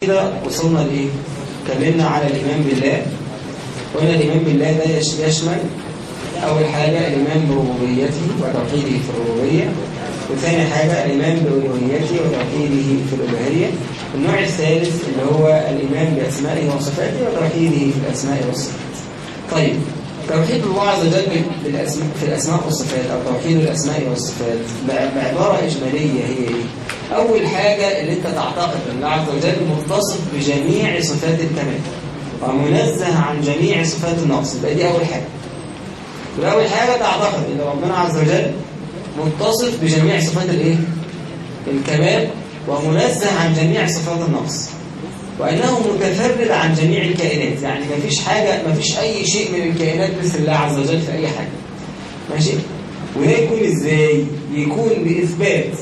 كده وصلنا لإيه؟ اتكلمنا على الإيمان بالله. وقلنا الإيمان بالله ده يش- يشمل أول حاجة الإيمان بربوبيته وتوحيده في الربوبية وثاني حاجة الإيمان بألوهيته وتوحيده في الألوهية. النوع الثالث اللي هو الإيمان بأسمائه وصفاته وتوحيده في الأسماء والصفات. طيب توحيد الله عز وجل في الأسماء والصفات أو توحيد الأسماء والصفات. بع- بعباره إجمالية هي إيه؟ أول حاجة اللي أنت تعتقد إن الله عز وجل متصف بجميع صفات الكمال ومنزه عن جميع صفات النقص. يبقى دي أول حاجة. يبقى أول حاجة تعتقد إن ربنا عز وجل متصف بجميع صفات الإيه؟ الكمال ومنزه عن جميع صفات النقص. وأنه متفرد عن جميع الكائنات. يعني ما فيش حاجة ما فيش أي شيء من الكائنات مثل الله عز وجل في أي حاجة. ماشي؟ وده يكون إزاي؟ يكون بإثبات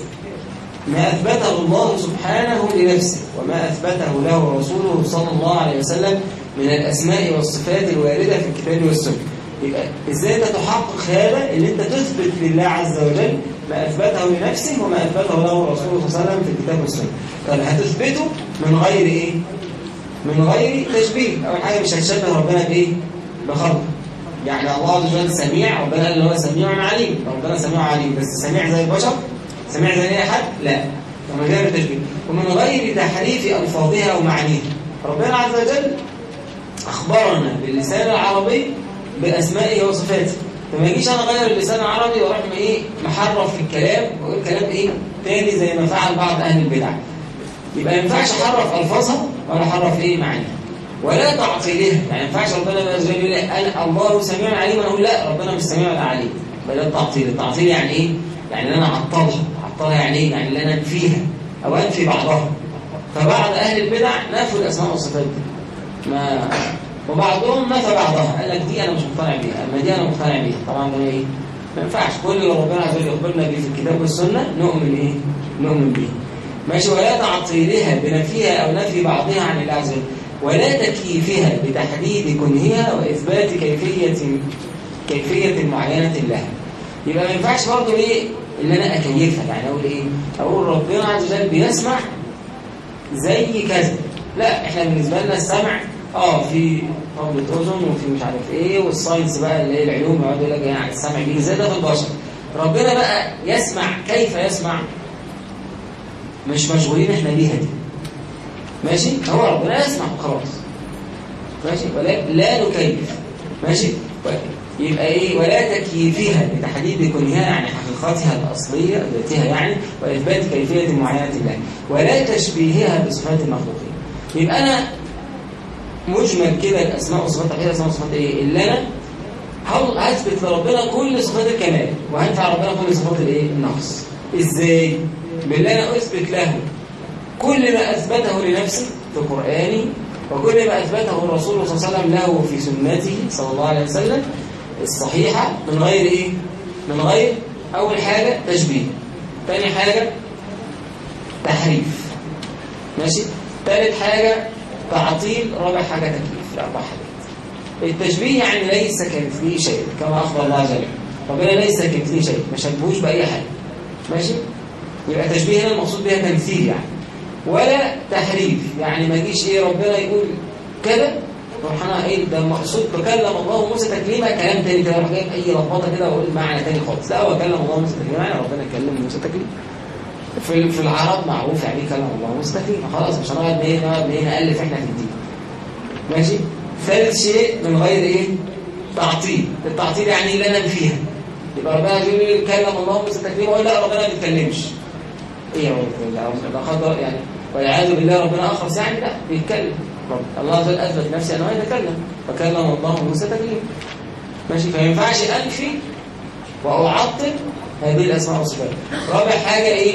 ما أثبته الله سبحانه لنفسه وما أثبته له رسوله صلى الله عليه وسلم من الأسماء والصفات الواردة في الكتاب والسنة. يبقى إزاي أنت تحقق هذا؟ إن أنت تثبت لله عز وجل ما أثبته لنفسه وما أثبته له رسوله صلى الله عليه وسلم في الكتاب والسنة. طب هتثبته من غير إيه؟ من غير تشبيه. أول حاجة مش هتشبه ربنا بإيه؟ بخلق يعني الله عز وجل سميع ربنا قال هو سميع عليم. ربنا سميع عليم. بس سميع زي البشر؟ سميع زي أي حد؟ لا. ومن غير تشبيه. ومن غير تحريف ألفاظها ومعانيها ربنا عز وجل أخبرنا باللسان العربي بأسمائه وصفاته. فما يجيش أنا أغير اللسان العربي وأروح إيه محرف في الكلام وأقول كلام إيه تاني زي ما فعل بعض أهل البدع. يبقى ما ينفعش أحرف ألفاظها ولا أحرف إيه معانيها ولا تعطيلها يعني ما ينفعش ربنا عز وجل يقول أنا الله سميع عليم أنا أقول لا ربنا مش سميع ولا عليم. بل التعطيل التعطيل يعني إيه؟ يعني ان أنا اعطلها اعطلها يعني إيه؟ يعني ان أنا انفيها أو أنفي بعضها. فبعض أهل البدع نفوا الأسماء والصفات دي. ما وبعضهم نفى بعضها قال لك دي أنا مش مقتنع بيها. أما دي أنا مقتنع بيها. طبعا ده إيه؟ ما ينفعش. كل اللي ربنا عز وجل يخبرنا بيه في الكتاب والسنة نؤمن إيه؟ نؤمن بيه. ماشي. ولا تعطيلها بنفيها أو نفي بعضها عن الله عز وجل. ولا تكييفها بتحديد كنهها وإثبات كيفيه كيفية معينة لها. يبقى ما ينفعش برضه إيه؟ إن أنا أكيفها. يعني أقول إيه؟ أقول ربنا عز وجل بيسمع زي كذا. لا إحنا بالنسبة لنا السمع آه في طبلة اذن وفي مش عارف إيه والساينس بقى اللي هي العلوم يقعد يقول لك يعني السمع زي ده في البشر. ربنا بقى يسمع كيف يسمع؟ مش مشغولين إحنا بيها دي. ماشي؟ هو ربنا يسمع خلاص. ماشي؟ ولا لا نكيف. ماشي؟ يبقى إيه؟ ولا تكييفها بتحديد كونها يعني حقيقتها الأصلية ذاتها يعني وإثبات كيفية معينة لها ولا تشبيهها بصفات المخلوقين. يبقى أنا مجمل كده الاسماء والصفات تحديد الاسماء والصفات إيه؟ اللي أنا هثبت لربنا كل صفات الكمال؟ وهنفع ربنا كل صفات الإيه؟ النقص. إزاي؟ بالله أنا أثبت له. كل ما أثبته لنفسي في قراني وكل ما أثبته الرسول صلى الله عليه وسلم له في سنته صلى الله عليه وسلم الصحيحة من غير إيه؟ من غير أول حاجة تشبيه. ثاني حاجة تحريف. ماشي؟ ثالث حاجة تعطيل رابع حاجة تكليف أربع حاجات. التشبيه يعني ليس كمثله شيء كما أخبر الله جل ربنا ليس كمثله شيء ما شبهوش بأي حاجة. ماشي؟ يبقى تشبيه هنا المقصود بها تمثيل يعني. ولا تحريف. يعني ما يجيش إيه ربنا يقول كده روح أنا إيه ده المقصود تكلم الله موسى تكليما كلام تاني كده أروح جايب أي لخبطة كده وأقول معنى تاني خالص. لا هو كلم الله موسى تكليما يعني ربنا كلم موسى تكليما. في في العرب معروف يعني إيه كلم الله؟ تكليما خلاص مش هنقعد إيه نقعد إيه نألف إحنا في الدين؟ ماشي؟ ثالث شيء من غير إيه؟ تعطيل. التعطيل يعني اللي أنا فيها. يبقى ربنا يقول كلم الله موسى تكليما ولا لا ربنا ما بيتكلمش. إيه ده خطأ يعني. والعياذ بالله ربنا اخرس يعني؟ لا بيتكلم. الله عز وجل اثبت نفسه انه يتكلم فكلم الله موسى تكليما ماشي؟ فما ينفعش انفي وأعطل هذه الأسماء والصفات رابع حاجة إيه؟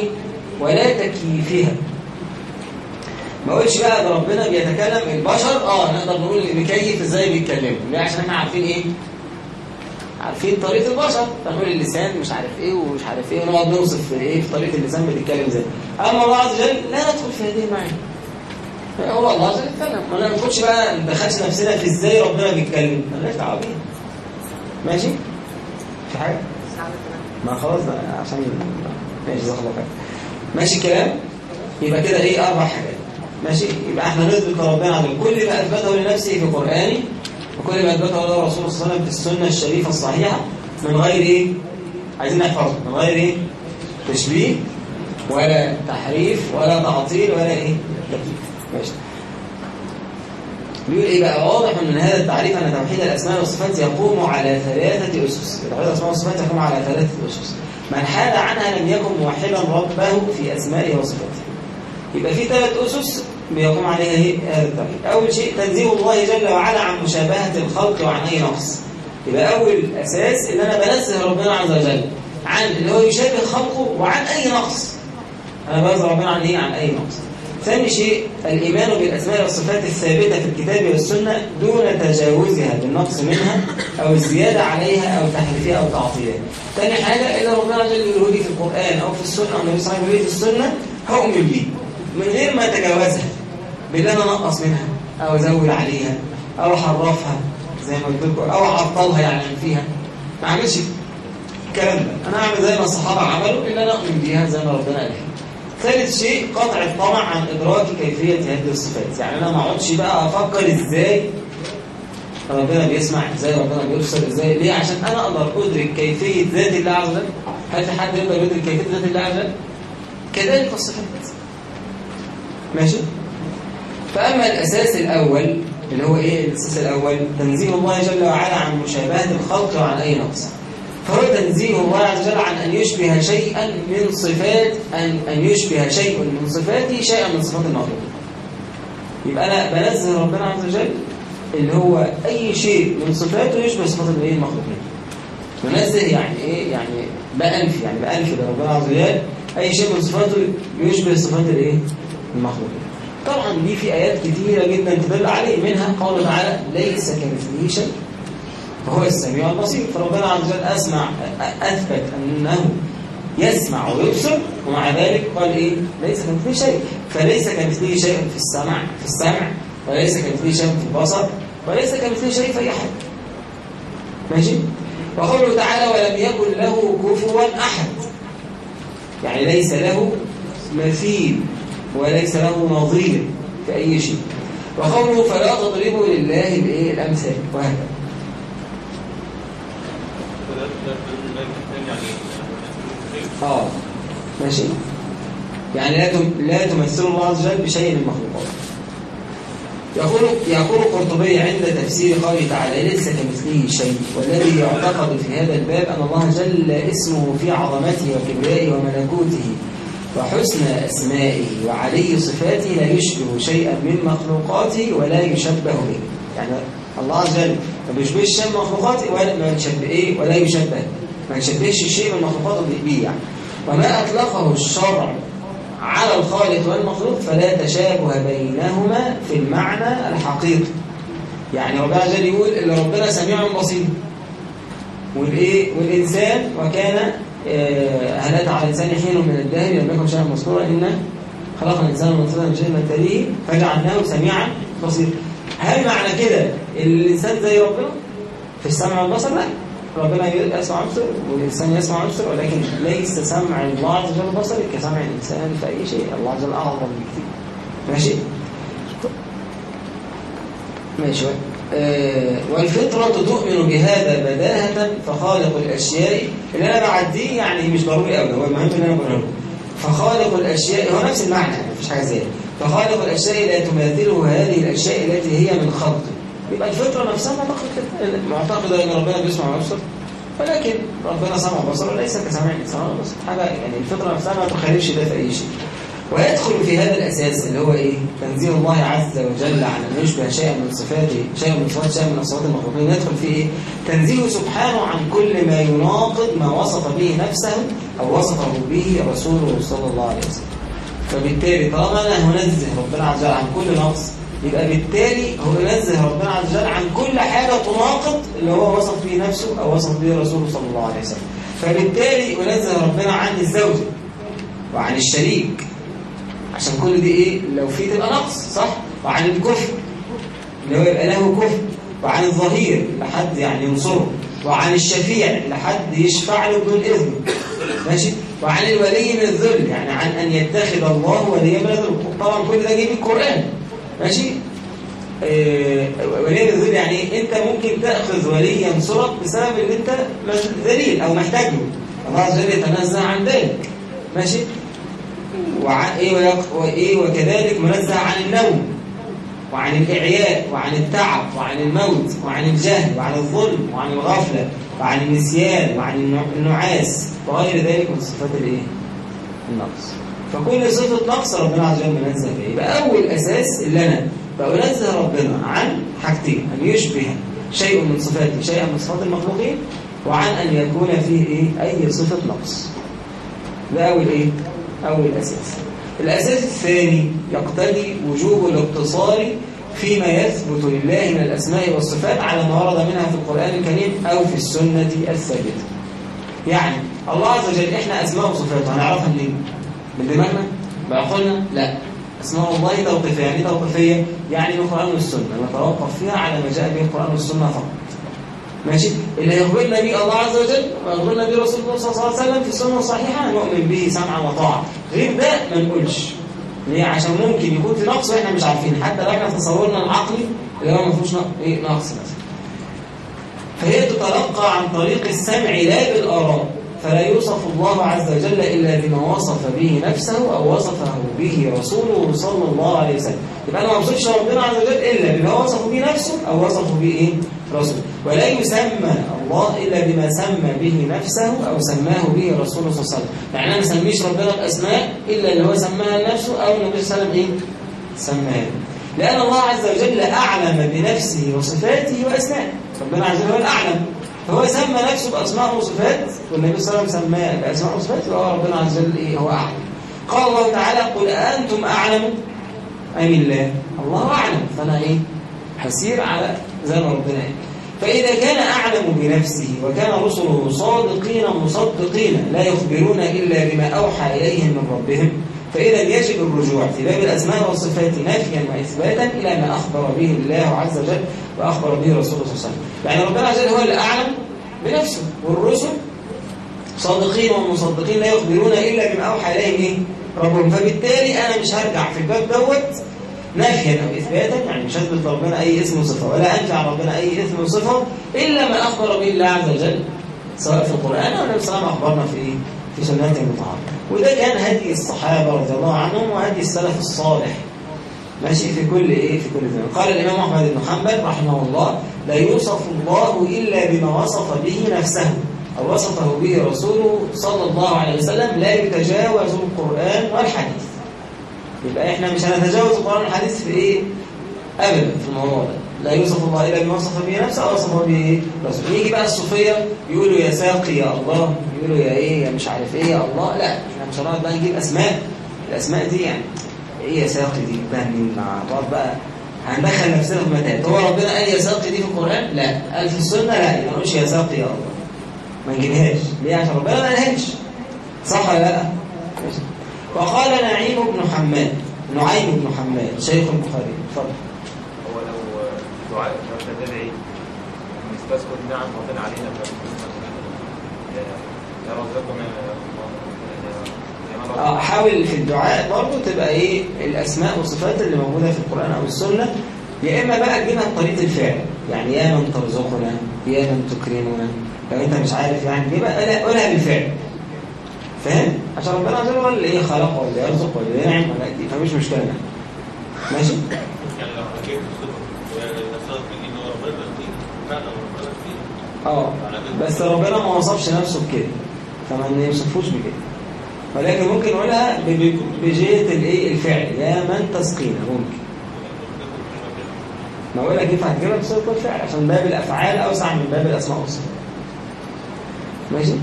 ولا تكييفها ما اقولش بقى ده ربنا بيتكلم البشر آه نقدر نقول نكيف إزاي بيتكلموا. ليه عشان إحنا عارفين إيه؟ عارفين طريقة البشر. فنقول اللسان مش عارف إيه ومش عارف إيه ونقعد نوصف إيه في طريقة اللسان بتتكلم إزاي. أما الله عز وجل لا ندخل في هذه المعاني. هو الله عز وجل ما ندخلش بقى ما ندخلش نفسنا في إزاي ربنا بيتكلم. مالناش دعوه بيها ماشي؟ في حاجة ما خلاص ده عشان ماشي جزاك الله ماشي الكلام يبقى كده إيه أربع حاجات. ماشي؟ يبقى إحنا نثبت لربنا عز وجل كل ما أثبته لنفسه في قرآنه وكل ما أثبته له رسول صلى الله عليه وسلم في السنة الشريفة الصحيحة من غير إيه؟ عايزين نحفظه. من غير إيه؟ تشبيه ولا تحريف ولا تعطيل ولا إيه؟ تكييف ماشي. بيقول إيه بقى؟ واضح من هذا التعريف أن توحيد الأسماء والصفات يقوم على ثلاثة أسس. توحيد الأسماء والصفات يقوم على ثلاثة أسس. من حاد عنها لم يكن موحدا ربه في اسمائه وصفاته. يبقى في ثلاث أسس بيقوم عليها هذا التوحيد أول شيء تنزيه الله جل وعلا عن مشابهة الخلق وعن أي نقص. يبقى أول أساس إن أنا بنزه ربنا عز وجل عن اللي هو يشابه خلقه وعن أي نقص. أنا بنزه ربنا عن إيه؟ عن أي نقص. ثاني شيء الإيمان بالأسماء والصفات الثابتة في الكتاب والسنة دون تجاوزها بالنقص منها أو الزيادة عليها أو تحريفها أو تعطيلها. ثاني حاجة إذا ربنا جل يقول في القرآن أو في السنة أو النبي صلى الله عليه وسلم في السنة هؤمن به من غير ما أتجاوزها بالله أنا أنقص منها أو أزود عليها أو أحرفها زي ما قلت لكم أو أعطلها يعني فيها. ما أعملش الكلام ده. أنا أعمل زي ما الصحابة عملوا إلا أنا أؤمن بيها زي ما ربنا قال. ثالث شيء قطع الطمع عن إدراك كيفية هذه الصفات. يعني أنا ما أقعدش بقى أفكر إزاي ربنا بيسمع إزاي ربنا بيبصر إزاي ليه؟ عشان أنا أقدر أدرك كيفية ذات الله عز وجل. هل في حد يقدر يدرك كيفية ذات الله عز وجل؟ كذلك الصفات. ماشي؟ فأما الأساس الأول اللي هو إيه الأساس الأول؟ تنزيه الله جل وعلا عن مشابهة الخلق وعن أي نقص. فهو تنزيه الله عز وجل عن أن يشبه شيئا من صفات أن, أن يشبه شيء من صفاته شيئا من صفات المخلوق. يبقى أنا بنزه ربنا عز وجل اللي هو أي شيء من صفاته يشبه صفات الإيه؟ المخلوقين. منزه يعني إيه؟ يعني بأنفي يعني بأنفي لربنا عز وجل أي شيء من صفاته يشبه صفات الإيه؟ المخلوقين. طبعا دي في آيات كثيرة جدا تدل عليه منها قوله تعالى ليس كمثله شيء. فهو السميع البصير فربنا عز وجل أسمع أثبت أنه يسمع ويبصر ومع ذلك قال إيه؟ ليس كمثله شيء. فليس كمثله شيء في السمع في السمع وليس كمثله شيء في البصر وليس كمثله شيء في أي ماشي؟ وقوله تعالى ولم يكن له كفوا أحد. يعني ليس له مثيل وليس له نظير في أي شيء. وقوله فلا تضربوا لله الأمثال. وهكذا. آه ماشي. يعني لا لا تمثل الله عز وجل بشيء من المخلوقات. يقول يقول القرطبي عند تفسير قوله تعالى ليس كمثله شيء والذي يعتقد في هذا الباب أن الله جل اسمه في عظمته وكبرائه وملكوته وحسن أسمائه وعلي صفاته لا يشبه شيئا من مخلوقاته ولا يشبه به. يعني الله عز وجل ما بيشبهش شيء من ولا ما يشبه إيه؟ ولا يشبه. ما يشبهش شيء من مخلوقاته به يعني. وما أطلقه الشرع على الخالق والمخلوق فلا تشابه بينهما في المعنى الحقيقي. يعني ربنا عز وجل يقول إن ربنا سميع بصير. والإيه؟ والإنسان وكان هل اتى على الإنسان حين من الدهر لم يكن شيئا مذكورا. إن خلق الإنسان من نطفه شيء من تليه فجعلناه سميعا بصيرا. هل معنى كده الإنسان زي ربنا؟ في السمع والبصر لا. ربنا يسمع ويبصر والإنسان يسمع ويبصر ولكن ليس سمع الله عز وجل بصري كسمع الإنسان في أي شيء. الله عز وجل أعظم بكثير ماشي؟ ماشي. آه والفطرة تؤمن بهذا بداهة فخالق الأشياء. اللي أنا بعديه يعني مش ضروري أبدا هو المهم إن أنا بقوله فخالق الأشياء هو نفس المعنى مفيش حاجة زي فخالق الأشياء لا تماثله هذه الأشياء التي هي من خلقه يبقى الفطرة نفسها معتقدة معتقدة أن ربنا بيسمع ويبصر. ولكن ربنا سمع وبصر وليس كسمع الإنسان وبصر. حاجة يعني الفطرة نفسها ما تخالفش ده في أي شيء. ويدخل في هذا الأساس اللي هو إيه؟ تنزيه الله عز وجل عن أن يشبه شيئا من صفاته شيئا من صفات شيئا من صفات المخلوقين. يدخل في إيه؟ تنزيه سبحانه عن كل ما يناقض ما وصف به نفسه أو وصفه به رسوله صلى الله عليه وسلم. فبالتالي طالما أنا هنزه ربنا عز وجل عن كل نقص يبقى بالتالي هو ينزه ربنا عز وجل عن كل حاجة تناقض اللي هو وصف به نفسه أو وصف به رسوله صلى الله عليه وسلم. فبالتالي ينزه ربنا عن الزوجة وعن الشريك. عشان كل دي إيه؟ لو في تبقى نقص صح؟ وعن الكفر اللي هو يبقى له كفر. وعن الظهير لحد يعني ينصره. وعن الشفيع لحد يشفع له بدون إذن. ماشي؟ وعن الولي من الذل يعني عن أن يتخذ الله وليا من الذل. طبعا كل ده جاي في القرآن. ماشي؟ آه، ولي من الذل يعني أنت ممكن تأخذ ولي ينصرك بسبب إن أنت ذليل أو محتاج له الله عز وجل يتنزه عن ذلك. ماشي؟ وع- إيه وإيه وكذلك منزه عن النوم وعن الإعياء وعن التعب وعن الموت وعن الجهل وعن الظلم وعن الغفلة. وعن النسيان وعن النع- النعاس وغير ذلك من صفات الإيه؟ النقص فكل صفة نقص ربنا عز وجل منزه فيها يبقى أول أساس اللي أنا بنزه ربنا عن حاجتين أن يشبه شيء من صفاته شيئا من صفات المخلوقين وعن أن يكون فيه إيه؟ أي صفة نقص ده أول إيه؟ أول أساس الأساس الثاني يقتضي وجوب الاقتصار فيما يثبت لله من الأسماء والصفات على ما ورد منها في القرآن الكريم أو في السنة الثابتة. يعني الله عز وجل إحنا أسماء وصفاته هنعرفها منين؟ من دماغنا؟ بعقولنا؟ لا. أسماء الله توقيفية. يعني إيه توقيفية؟ يعني القرآن والسنة. نتوقف فيها على ما جاء به القرآن والسنة فقط. ماشي؟ اللي يخبرنا به الله عز وجل ويخبرنا به رسول الله صلى الله عليه وسلم في السنة الصحيحة نؤمن به سمعا وطاعة. غير ده ما نقولش. ليه عشان ممكن يكون في نقص وإحنا مش عارفين حتى لو إحنا في تصورنا العقلي اللي هو ما فيهوش إيه؟ نقص مثلا فهي تتلقى عن طريق السمع لا بالآراء فلا يوصف الله عز وجل إلا بما وصف به نفسه أو وصفه به رسوله صلى الله عليه وسلم يبقى أنا ما وصفش ربنا عز وجل إلا بما وصف به نفسه أو وصفه به إيه؟ رسوله ولا يسمى الله إلا بما سمى به نفسه أو سماه به رسوله صلى الله عليه وسلم. يعني ما سميش ربنا بأسماء إلا اللي هو سماها لنفسه أو النبي صلى الله عليه وسلم إيه؟ سماها لأن الله عز وجل أعلم بنفسه وصفاته وأسمائه ربنا عز وجل الأعلم فهو سمى نفسه بأسماء وصفات والنبي صلى الله عليه وسلم سماه بأسماء وصفات وهو ربنا عز وجل إيه؟ هو أعلم. قال الله تعالى قل أنتم أعلم أم الله؟ الله أعلم. فأنا إيه؟ هسير على زي ربنا. قال فإذا كان أعلم بنفسه وكان رسله صادقين مصدقين لا يخبرون إلا بما أوحى إليهم من ربهم فإذا يجب الرجوع في باب الأسماء والصفات نفيا وإثباتا إلى ما أخبر به الله عز وجل وأخبر به رسوله صلى الله عليه وسلم يعني ربنا عز وجل هو الأعلم بنفسه والرسل صادقين ومصدقين لا يخبرون إلا بما أوحى إليهم؟ ربهم فبالتالي أنا مش هرجع في الباب دوت نفيا أو إثباتا يعني مش هثبت لربنا أي اسم وصفة ولا أنفي عن ربنا أي اسم وصفة إلا ما أخبر به الله عز وجل سواء في القرآن أو النبي صلى الله عليه وسلم أخبرنا في إيه؟ في سنته المطهرة وده كان هدي الصحابة رضي الله عنهم وهدي السلف الصالح. ماشي؟ في كل إيه؟ في كل زمان. قال الإمام أحمد بن حنبل رحمه الله لا يوصف الله إلا بما وصف به نفسه أو وصفه به رسوله صلى الله عليه وسلم لا يتجاوز القرآن والحديث. يبقى إحنا مش هنتجاوز القران والحديث في إيه؟ أبدا في الموضوع ده. لا يوصف الله إلا بما وصف به نفسه أو وصفه به إيه؟ رسوله. يجي بقى الصوفية يقولوا يا ساقي يا الله يقولوا يا إيه يا مش عارف إيه يا الله. لا إحنا مش هنقعد بقى نجيب أسماء. الأسماء دي يعني إيه يا ساقي دي؟ بهني مع بعض بقى هندخل نفسنا في متاهات هو ربنا قال يا ساقي دي في القرآن؟ لا. قال في السنة؟ لا. ما نقولش يا ساقي يا الله. ما نجيبهاش. ليه؟ عشان ربنا ما قالهاش. صح ولا لا. وقال نعيم بن حماد نعيم بن حماد. شيخ البخاري اتفضل هو لو دعاء لو تدعي نستذكر نعم ربنا علينا يا رزقنا يا آه، حاول في الدعاء برضه تبقى إيه الأسماء والصفات اللي موجودة في القرآن أو السنة. يا إما بقى تجيبها بطريقه الفعل. يعني يا من ترزقنا يا من تكرمنا. لو أنت مش عارف يعني قولها- قولها بالفعل. فاهم؟ عشان ربنا عز وجل اللي إيه؟ خلق ولا يرزق ولا ينعم ولا يدي فمش مشكلة. يعني. ماشي؟ يعني لو حكيت آه. بس ربنا ما وصفش نفسه بكده. فما يوصفوش بكده. ولكن ممكن نقولها بجهة الإيه؟ الفعل. يا من تسقينا. ممكن. ما بقول لك ينفع تجيبها بصيغه الفعل عشان باب الأفعال أوسع من باب الأسماء والصفات ماشي؟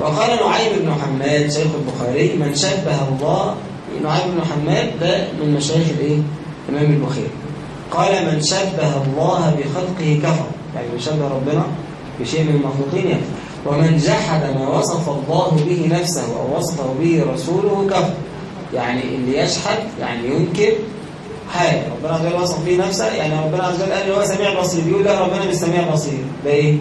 وقال نعيم بن حماد شيخ البخاري من شبه الله نعيم بن حماد ده من مشايخ الايه؟ الإمام البخاري. قال من شبه الله بخلقه كفر. يعني من شبه ربنا بشيء من المخلوقين يكفر. ومن جحد ما وصف الله به نفسه أو وصفه به رسوله كفر. يعني اللي يجحد يعني ينكر حاجة. ربنا عز وجل وصف به نفسه يعني ربنا عز وجل قال هو سميع بصير يقول لا ربنا مش سميع بصير ده إيه؟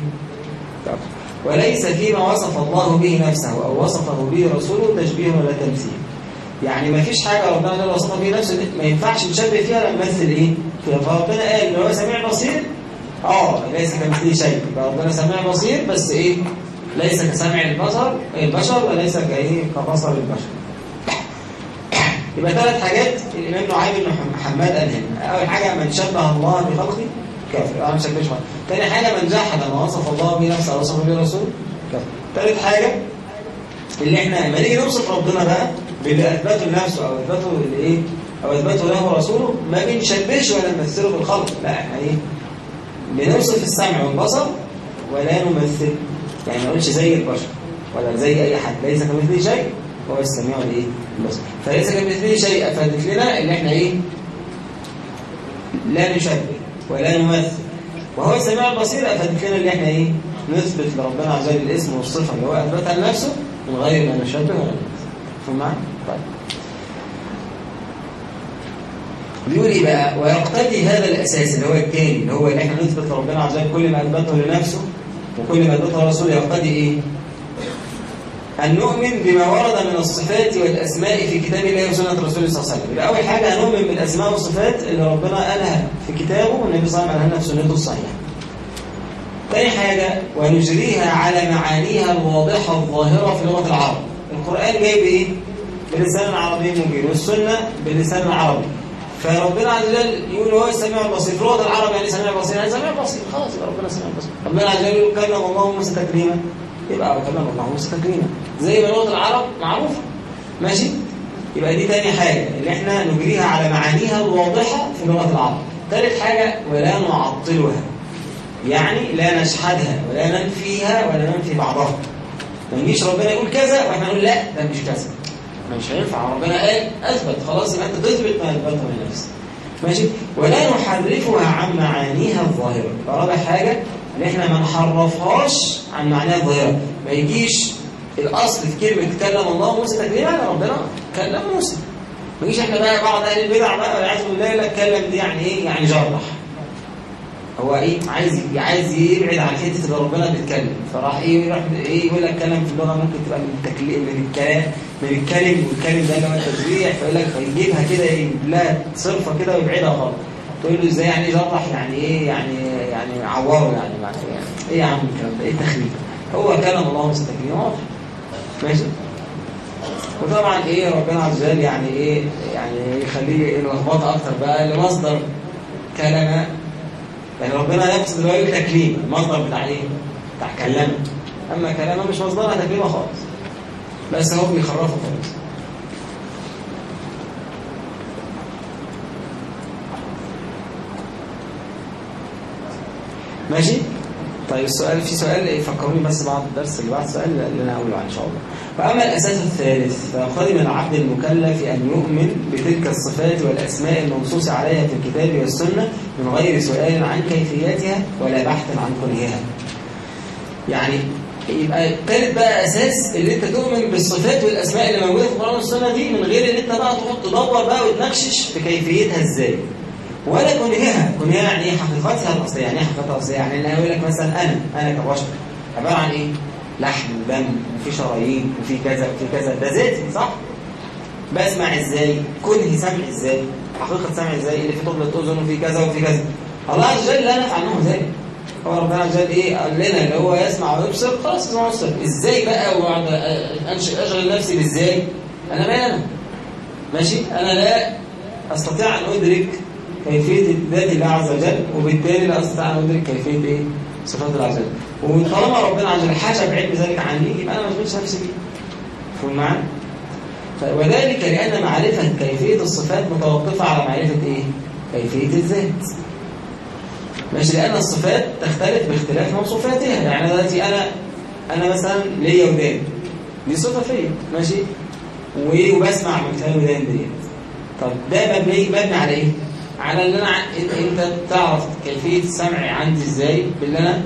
وليس فيما وصف الله به نفسه أو وصفه به رسوله تشبيه ولا تمثيل. يعني ما فيش حاجة ربنا جل وصفها به نفسه ما ينفعش نشبه فيها ولا نمثل إيه؟ فيها فربنا قال إن هو سميع بصير آه ليس كمثله شيء. ربنا سميع بصير بس إيه؟ ليس كسمع البصر البشر وليس كإيه؟ كبصر البشر. يبقى ثلاث حاجات الإمام نعيم بن حماد قالها. أول حاجة من شبه الله بخلقه. كافر. مش شبهش خالص تاني حاجة من جحد ما وصف الله به نفسه أو وصفه به رسوله. كافر. تالت حاجة اللي إحنا لما نيجي نوصف ربنا بقى باللي أثبته لنفسه أو أثبته لإيه؟ أو أثبته له رسوله ما بنشبهش ولا نمثله بالخلق. لا إحنا إيه؟ بنوصف السمع والبصر ولا نمثل. يعني ما نقولش زي البشر ولا زي أي حد. ليس كمثله شيء هو السميع الإيه؟ البصر. فليس كمثله شيء. افادت لنا ان إحنا إيه؟ لا نشبه. ولا نمثل. وهو السميع البصير لنا ان إحنا إيه نثبت لربنا عز وجل الاسم والصفة اللي هو أثبتها لنفسه من غير ما نشبه ولا معايا؟ طيب. بيقول إيه بقى؟ ويقتضي هذا الأساس اللي هو الثاني اللي هو إن إحنا نثبت لربنا عز وجل كل ما أثبته لنفسه وكل ما أثبته لرسوله يقتضي إيه؟ أن نؤمن بما ورد من الصفات والأسماء في كتاب الله وسنة رسوله صلى الله عليه وسلم. أول حاجة هنؤمن بالأسماء والصفات اللي ربنا قالها في كتابه والنبي صلى الله عليه وسلم قالها في سنته الصحيحة. تاني حاجة ونجريها على معانيها الواضحة الظاهرة في لغة العرب. القرآن جاي بإيه؟ بلسان عربي مبين والسنة بلسان عربي فربنا عز وجل يقول هو السميع البصير. في لغة العرب يعني سميع بصير يعني سميع بصير خلاص يبقى ربنا سميع بصير ربنا عز وجل يقول كلم الله موسى تكريما يبقى الله موسى تكريما زي لغة العرب معروفة ماشي؟ يبقى دي تاني حاجة اللي إحنا نجريها على معانيها الواضحة في لغة العرب. ثالث حاجة ولا نعطلها. يعني لا نشحدها ولا ننفيها ولا ننفي بعضها. ما يجيش ربنا يقول كذا وإحنا نقول لا ده مش كذا. مش هينفع. ربنا قال أثبت خلاص يبقى أنت تثبت ما اثبته لنفسك ماشي؟ ولا نحرفها عن معانيها الظاهرة. رابع حاجة ان إحنا ما نحرفهاش عن معانيها الظاهره ما يجيش الأصل في كلمة كلم الله موسى تكليما ربنا كلم موسى. ما يجيش إحنا بقى بعض أهل البدع بقى والعياذ بالله لا اتكلم دي يعني إيه؟ يعني جرح. هو إيه؟ عايز عايز يبعد عن حتة اللي ربنا بيتكلم. فراح إيه يروح إيه يقول لك كلام في اللغة ممكن تبقى من التكليم من الكلام من الكلم والكلم ده اللي هو التشريح فيقول لك فيجيبها كده يجيب لها صرفة كده ويبعدها خالص. تقول له إزاي يعني جرح يعني إيه؟ يعني يعني عوره يعني معنى يعني إيه يا عم الكلام ده؟ إيه التخليف هو كلام الله مستكرم واضح. ماشي. وطبعا إيه ربنا عز وجل يعني إيه يعني يخليه لخبطه أكتر بقى لمصدر كلمة. يعني ربنا يقصد اللي هو تكليم. المصدر بتاع إيه؟ بتاع كلمة. أما كلامه مش مصدرها تكليمة خالص. بس هو بيخرفه خالص. ماشي؟ طيب السؤال في سؤال فكروني بس بعد الدرس اللي بعد السؤال اللي أنا هقوله إن شاء الله. واما الأساس الثالث فينقضي من العبد المكلف أن يؤمن بتلك الصفات والأسماء المنصوص عليها في الكتاب والسنة من غير سؤال عن كيفيتها ولا بحث عن كنهها يعني يبقى الثالث بقى أساس اللي أنت تؤمن بالصفات والأسماء اللي موجودة في القرآن والسنة دي من غير إن أنت بقى تقعد تدور بقى وتنكشش في كيفيتها إزاي. ولا كنهها كنهها يعني إيه حقيقتها الاصليه يعني إيه حقيقتها الاصليه يعني أنا أقول لك مثلا أنا أنا كبشر عبارة عن إيه؟ لحم ودم وفي شرايين وفي كذا وفي كذا. ده ذاتي صح؟ بسمع إزاي كنهي سمع إزاي حقيقة سمع إزاي اللي في طبلة اذن وفي كذا وفي كذا. الله عز وجل لا نفع عنه ذلك. هو ربنا عز وجل إيه؟ قال لنا اللي هو يسمع ويبصر خلاص يسمع ويبصر. إزاي بقى وأقعد أشغل نفسي بازاي أنا ما أنا. ماشي؟ أنا لا أستطيع أن أدرك كيفية ذات الله عز وجل وبالتالي لا أستطيع أن أدرك كيفية إيه؟ صفات الله عز وجل وطالما ربنا عز وجل حاجة بعلم ذلك عني يبقى أنا ما أثبتش نفسي بيه فهم معانا؟ وذلك لأن معرفة كيفية الصفات متوقفة على معرفة إيه؟ كيفية الذات ماشي لأن الصفات تختلف باختلاف موصوفاتها يعني دلوقتي أنا أنا مثلا ليا ودان دي صفة فيا ماشي وبسمع من خلال ودان ديت طب ده مبني مبني على إيه؟ على إن أنا إنت تعرف كيفية السمع عندي إزاي؟ باللي أنا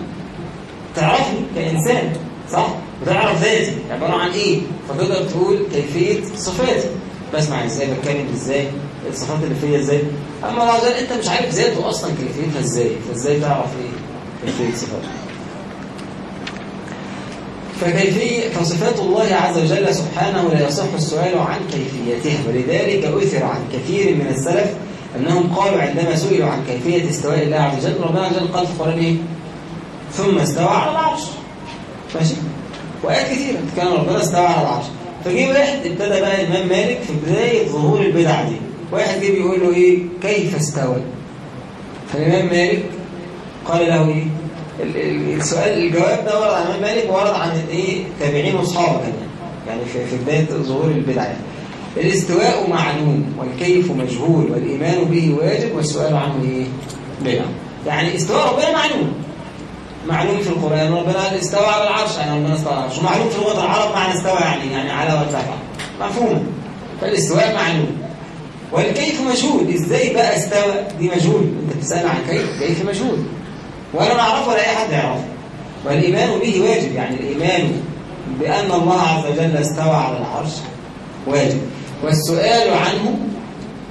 تعرفني كإنسان صح؟ وتعرف ذاتي. عبارة عن إيه؟ فتقدر تقول كيفية صفاتي. بسمع إزاي بتكلم إزاي الصفات اللي فيا إزاي. أما لو أنت مش عارف ذاته أصلا كيفيتها إزاي. فإزاي تعرف إيه؟ كيفية صفاته فكيفية فصفات الله عز وجل سبحانه لا يصح السؤال عن كيفيتها. ولذلك أثر عن كثير من السلف أنهم قالوا عندما سئلوا عن كيفية استواء الله عز وجل ربنا عز وجل قال في القرآن إيه؟ ثم استوى على العرش. ماشي؟ وآيات كثيرة كان ربنا استوى على العرش. فجي واحد ابتدى بقى الإمام مالك في بداية ظهور البدع دي. واحد جه بيقول له إيه؟ كيف استوى؟ فالإمام مالك قال له إيه؟ ال- ال- السؤال الجواب ده ورد عن الإمام مالك ورد عن إيه؟ تابعين وأصحابه كمان. يعني في بداية ظهور البدع يعني. الاستواء معلوم والكيف مجهول والإيمان به واجب والسؤال عنه إيه؟ بدعه يعني استواء ربنا معلوم. معلوم في القرآن ربنا قال استوى على العرش. يعني ربنا استوى على العرش. ومعلوم في لغة العرب؟ معنى استوى يعني يعني على وارتفع مفهوم. فالاستواء معلوم. والكيف مجهول. إزاي بقى استوى؟ دي مجهول. أنت بتسأل عن كيف؟ كيف مجهول. ولا نعرفه ولا أي حد يعرفه والإيمان به واجب. يعني الإيمان بأن الله عز وجل استوى على العرش واجب. والسؤال عنه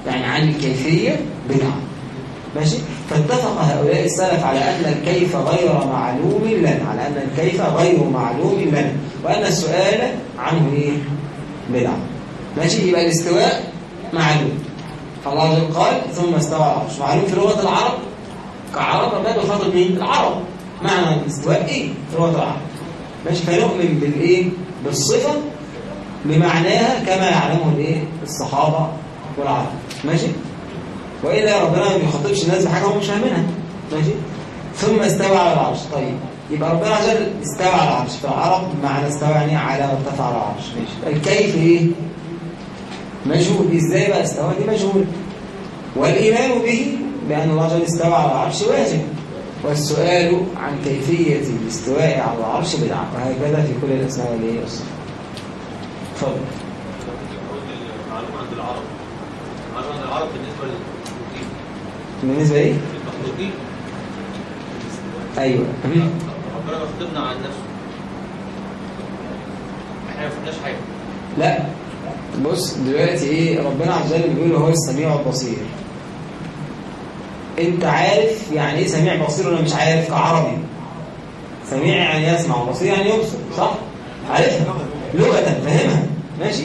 يعني عن الكيفية بدعه ماشي؟ فاتفق هؤلاء السلف على أن الكيف غير معلوم لنا على أن الكيف غير معلوم لنا وأن السؤال عنه إيه؟ بدعه ماشي؟ يبقى الاستواء معلوم. الله عز وجل قال ثم استوى العرش. معلوم في لغة العرب؟ كعرب ربنا بيخاطب مين؟ العرب. معنى الاستواء إيه؟ في لغة العرب. ماشي؟ فنؤمن بالإيه؟ بالصفة بمعناها كما يعلمه الايه؟ الصحابة والعرب. ماشي؟ وإلا ربنا ما بيخاطبش الناس بحاجة هم مش فاهمينها. ماشي؟ ثم استوى على العرش. طيب يبقى ربنا عز وجل استوى على العرش. في العرب معنى استوى يعني على وارتفع على العرش. ماشي؟ الكيف إيه؟ مجهول. إزاي بقى استوى؟ دي مجهول. والإيمان به بأن الله عز وجل استوى على العرش واجب. والسؤال عن كيفية الاستواء على العرش بدعه وهكذا في كل الأسماء والصفات اتفضل. المعلومة عند العرب. المعلومة عند العرب بالنسبة للمخلوقين. بالنسبة إيه؟ المخلوقين أيوه. ربنا بيخاطبنا عن نفسه إحنا ما فهمناش حاجة. لا. بص دلوقتي إيه ربنا عز وجل بيقول هو السميع البصير. أنت عارف يعني إيه سميع بصير ولا مش عارف؟ كعربي. سميع يعني يسمع وبصير يعني يبصر صح؟ عارفها. لغة فاهمها ماشي؟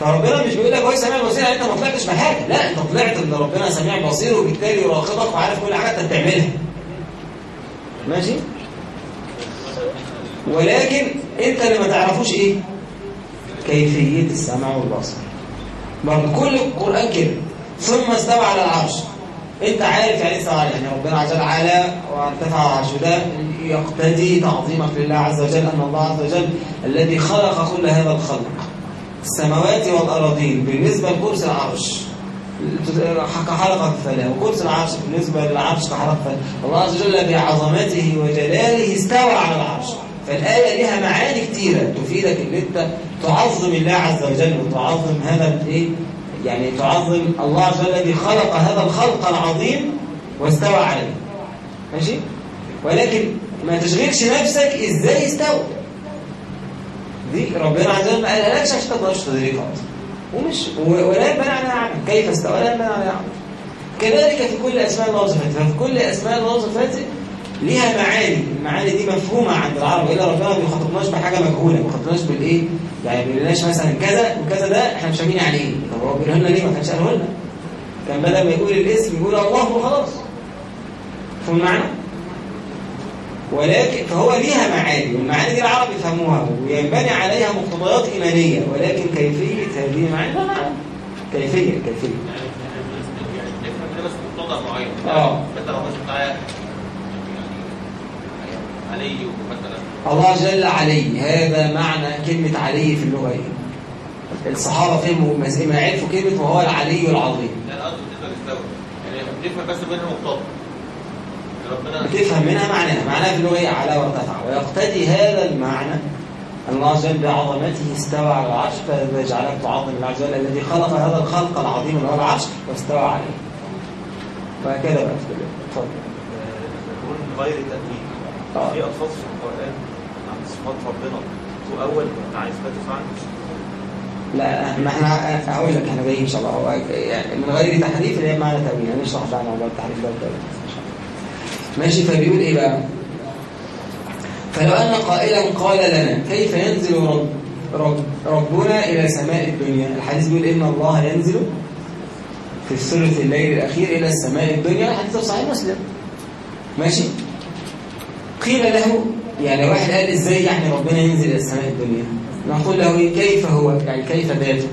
فربنا مش بيقول لك هو سميع بصير يعني انت ما طلعتش بحاجة. لا انت طلعت ان ربنا سميع بصير وبالتالي يراقبك وعارف كل حاجة انت بتعملها. ماشي؟ ولكن انت اللي ما تعرفوش إيه؟ كيفية السمع والبصر. برضه كل القرآن كده. ثم استوى على العرش. انت عارف يعني استوى على يعني ربنا عز وجل على وارتفع العرش وده يقتدي تعظيمك لله عز وجل أن الله عز وجل الذي خلق كل هذا الخلق السماوات والأراضين بالنسبة لكرسي العرش. كحلقة فلا وكرسي العرش بالنسبة للعرش كحلقة فلا الله عز وجل بعظمته وجلاله استوى على العرش. فالآية لها معاني كتيرة تفيدك إن أنت تعظم الله عز وجل وتعظم هذا الإيه؟ يعني تعظم الله عز وجل الذي خلق هذا الخلق العظيم واستوى عليه. ماشي؟ ولكن ما تشغلش نفسك إزاي استوى. دي ربنا عز وجل ما قالهالكش عشان تقدرش تدركها ومش ولا ينبني عليها عمل كيف استوى؟ ولا ينبني عليها عمل كذلك في كل أسماء الله وصفاته. ففي كل أسماء الله وصفاته ليها معاني. المعاني دي مفهومة عند العرب. إلا ربنا ما بيخاطبناش بحاجة مجهولة. ما بيخاطبناش بالإيه؟ يعني ما بيقولناش مثلا كذا وكذا ده إحنا مش فاهمين يعني إيه. طب هو بيقول لنا ليه ما كانش قاله لنا؟ كان بدل ما يقول الاسم يقول الله وخلاص. فهم المعنى؟ ولكن فهو ليها معاني والمعاني دي العرب يفهموها وينبني عليها مقتضيات إيمانية. ولكن كيفية هذه المعاني؟ كيفية كيفية. يعني آه. مثلا وتعالى يعني علي مثلا الله جل علي هذا معنى كلمة علي في اللغة. إيه الصحابة فهموا ما عرفوا كلمة وهو العلي العظيم. لا بالنسبة للاستوى يعني بنفهم بس منها مقتضى ربنا بتفهم منها معناها معناها في اللغة إيه؟ على وارتفع ويقتدي هذا المعنى الله وجل بعظمته استوى على العرش فهذا يجعلك تعظم الله عز وجل الذي خلق هذا الخلق العظيم اللي هو العرش واستوى عليه. وهكذا بقى. اتفضل غير تأكيد آه. في ألفاظ في القرآن صفات ربنا. مع إثبات فعل لا ما إحنا هقول لك إحنا جايين ان شاء الله هو يعني من غير تحريف اللي هي معنى تأويل هنشرح بقى موضوع التحريف ده والتأويل ماشي فبيقول إيه بقى؟ فلو أن قائلا قال لنا كيف ينزل رب رب ربنا إلى سماء الدنيا؟ الحديث بيقول إن الله ينزل في الثلث الليل الأخير إلى السماء الدنيا. الحديث صحيح مسلم. ماشي؟ قيل له يعني واحد قال إزاي يعني ربنا ينزل إلى السماء الدنيا؟ نقول له؟ كيف هو؟ يعني كيف ذاته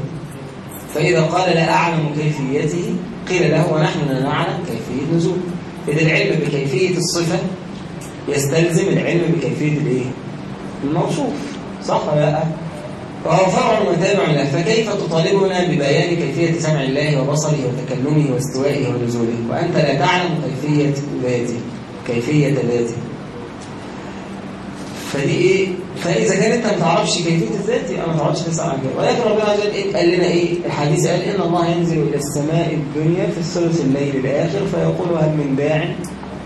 فإذا قال لا أعلم كيفيته قيل له ونحن لا نعلم كيفية نزول إذا العلم بكيفية الصفة يستلزم العلم بكيفية الإيه؟ الموصوف. صح ولا لأ؟ وهو فرع وتابع له فكيف تطالبنا ببيان كيفية سمع الله وبصره وتكلمه واستوائه ونزوله؟ وأنت لا تعلم كيفية ذاته كيفية ذاته. فدي إيه؟ فاذا كان أنت ما تعرفش كيفية الذات يبقى ما تعرفش تسال عن كده ولكن ربنا عز وجل إيه؟ قال لنا إيه؟ الحديث قال إن الله ينزل إلى السماء الدنيا في الثلث الليل الآخر فيقول هل من داع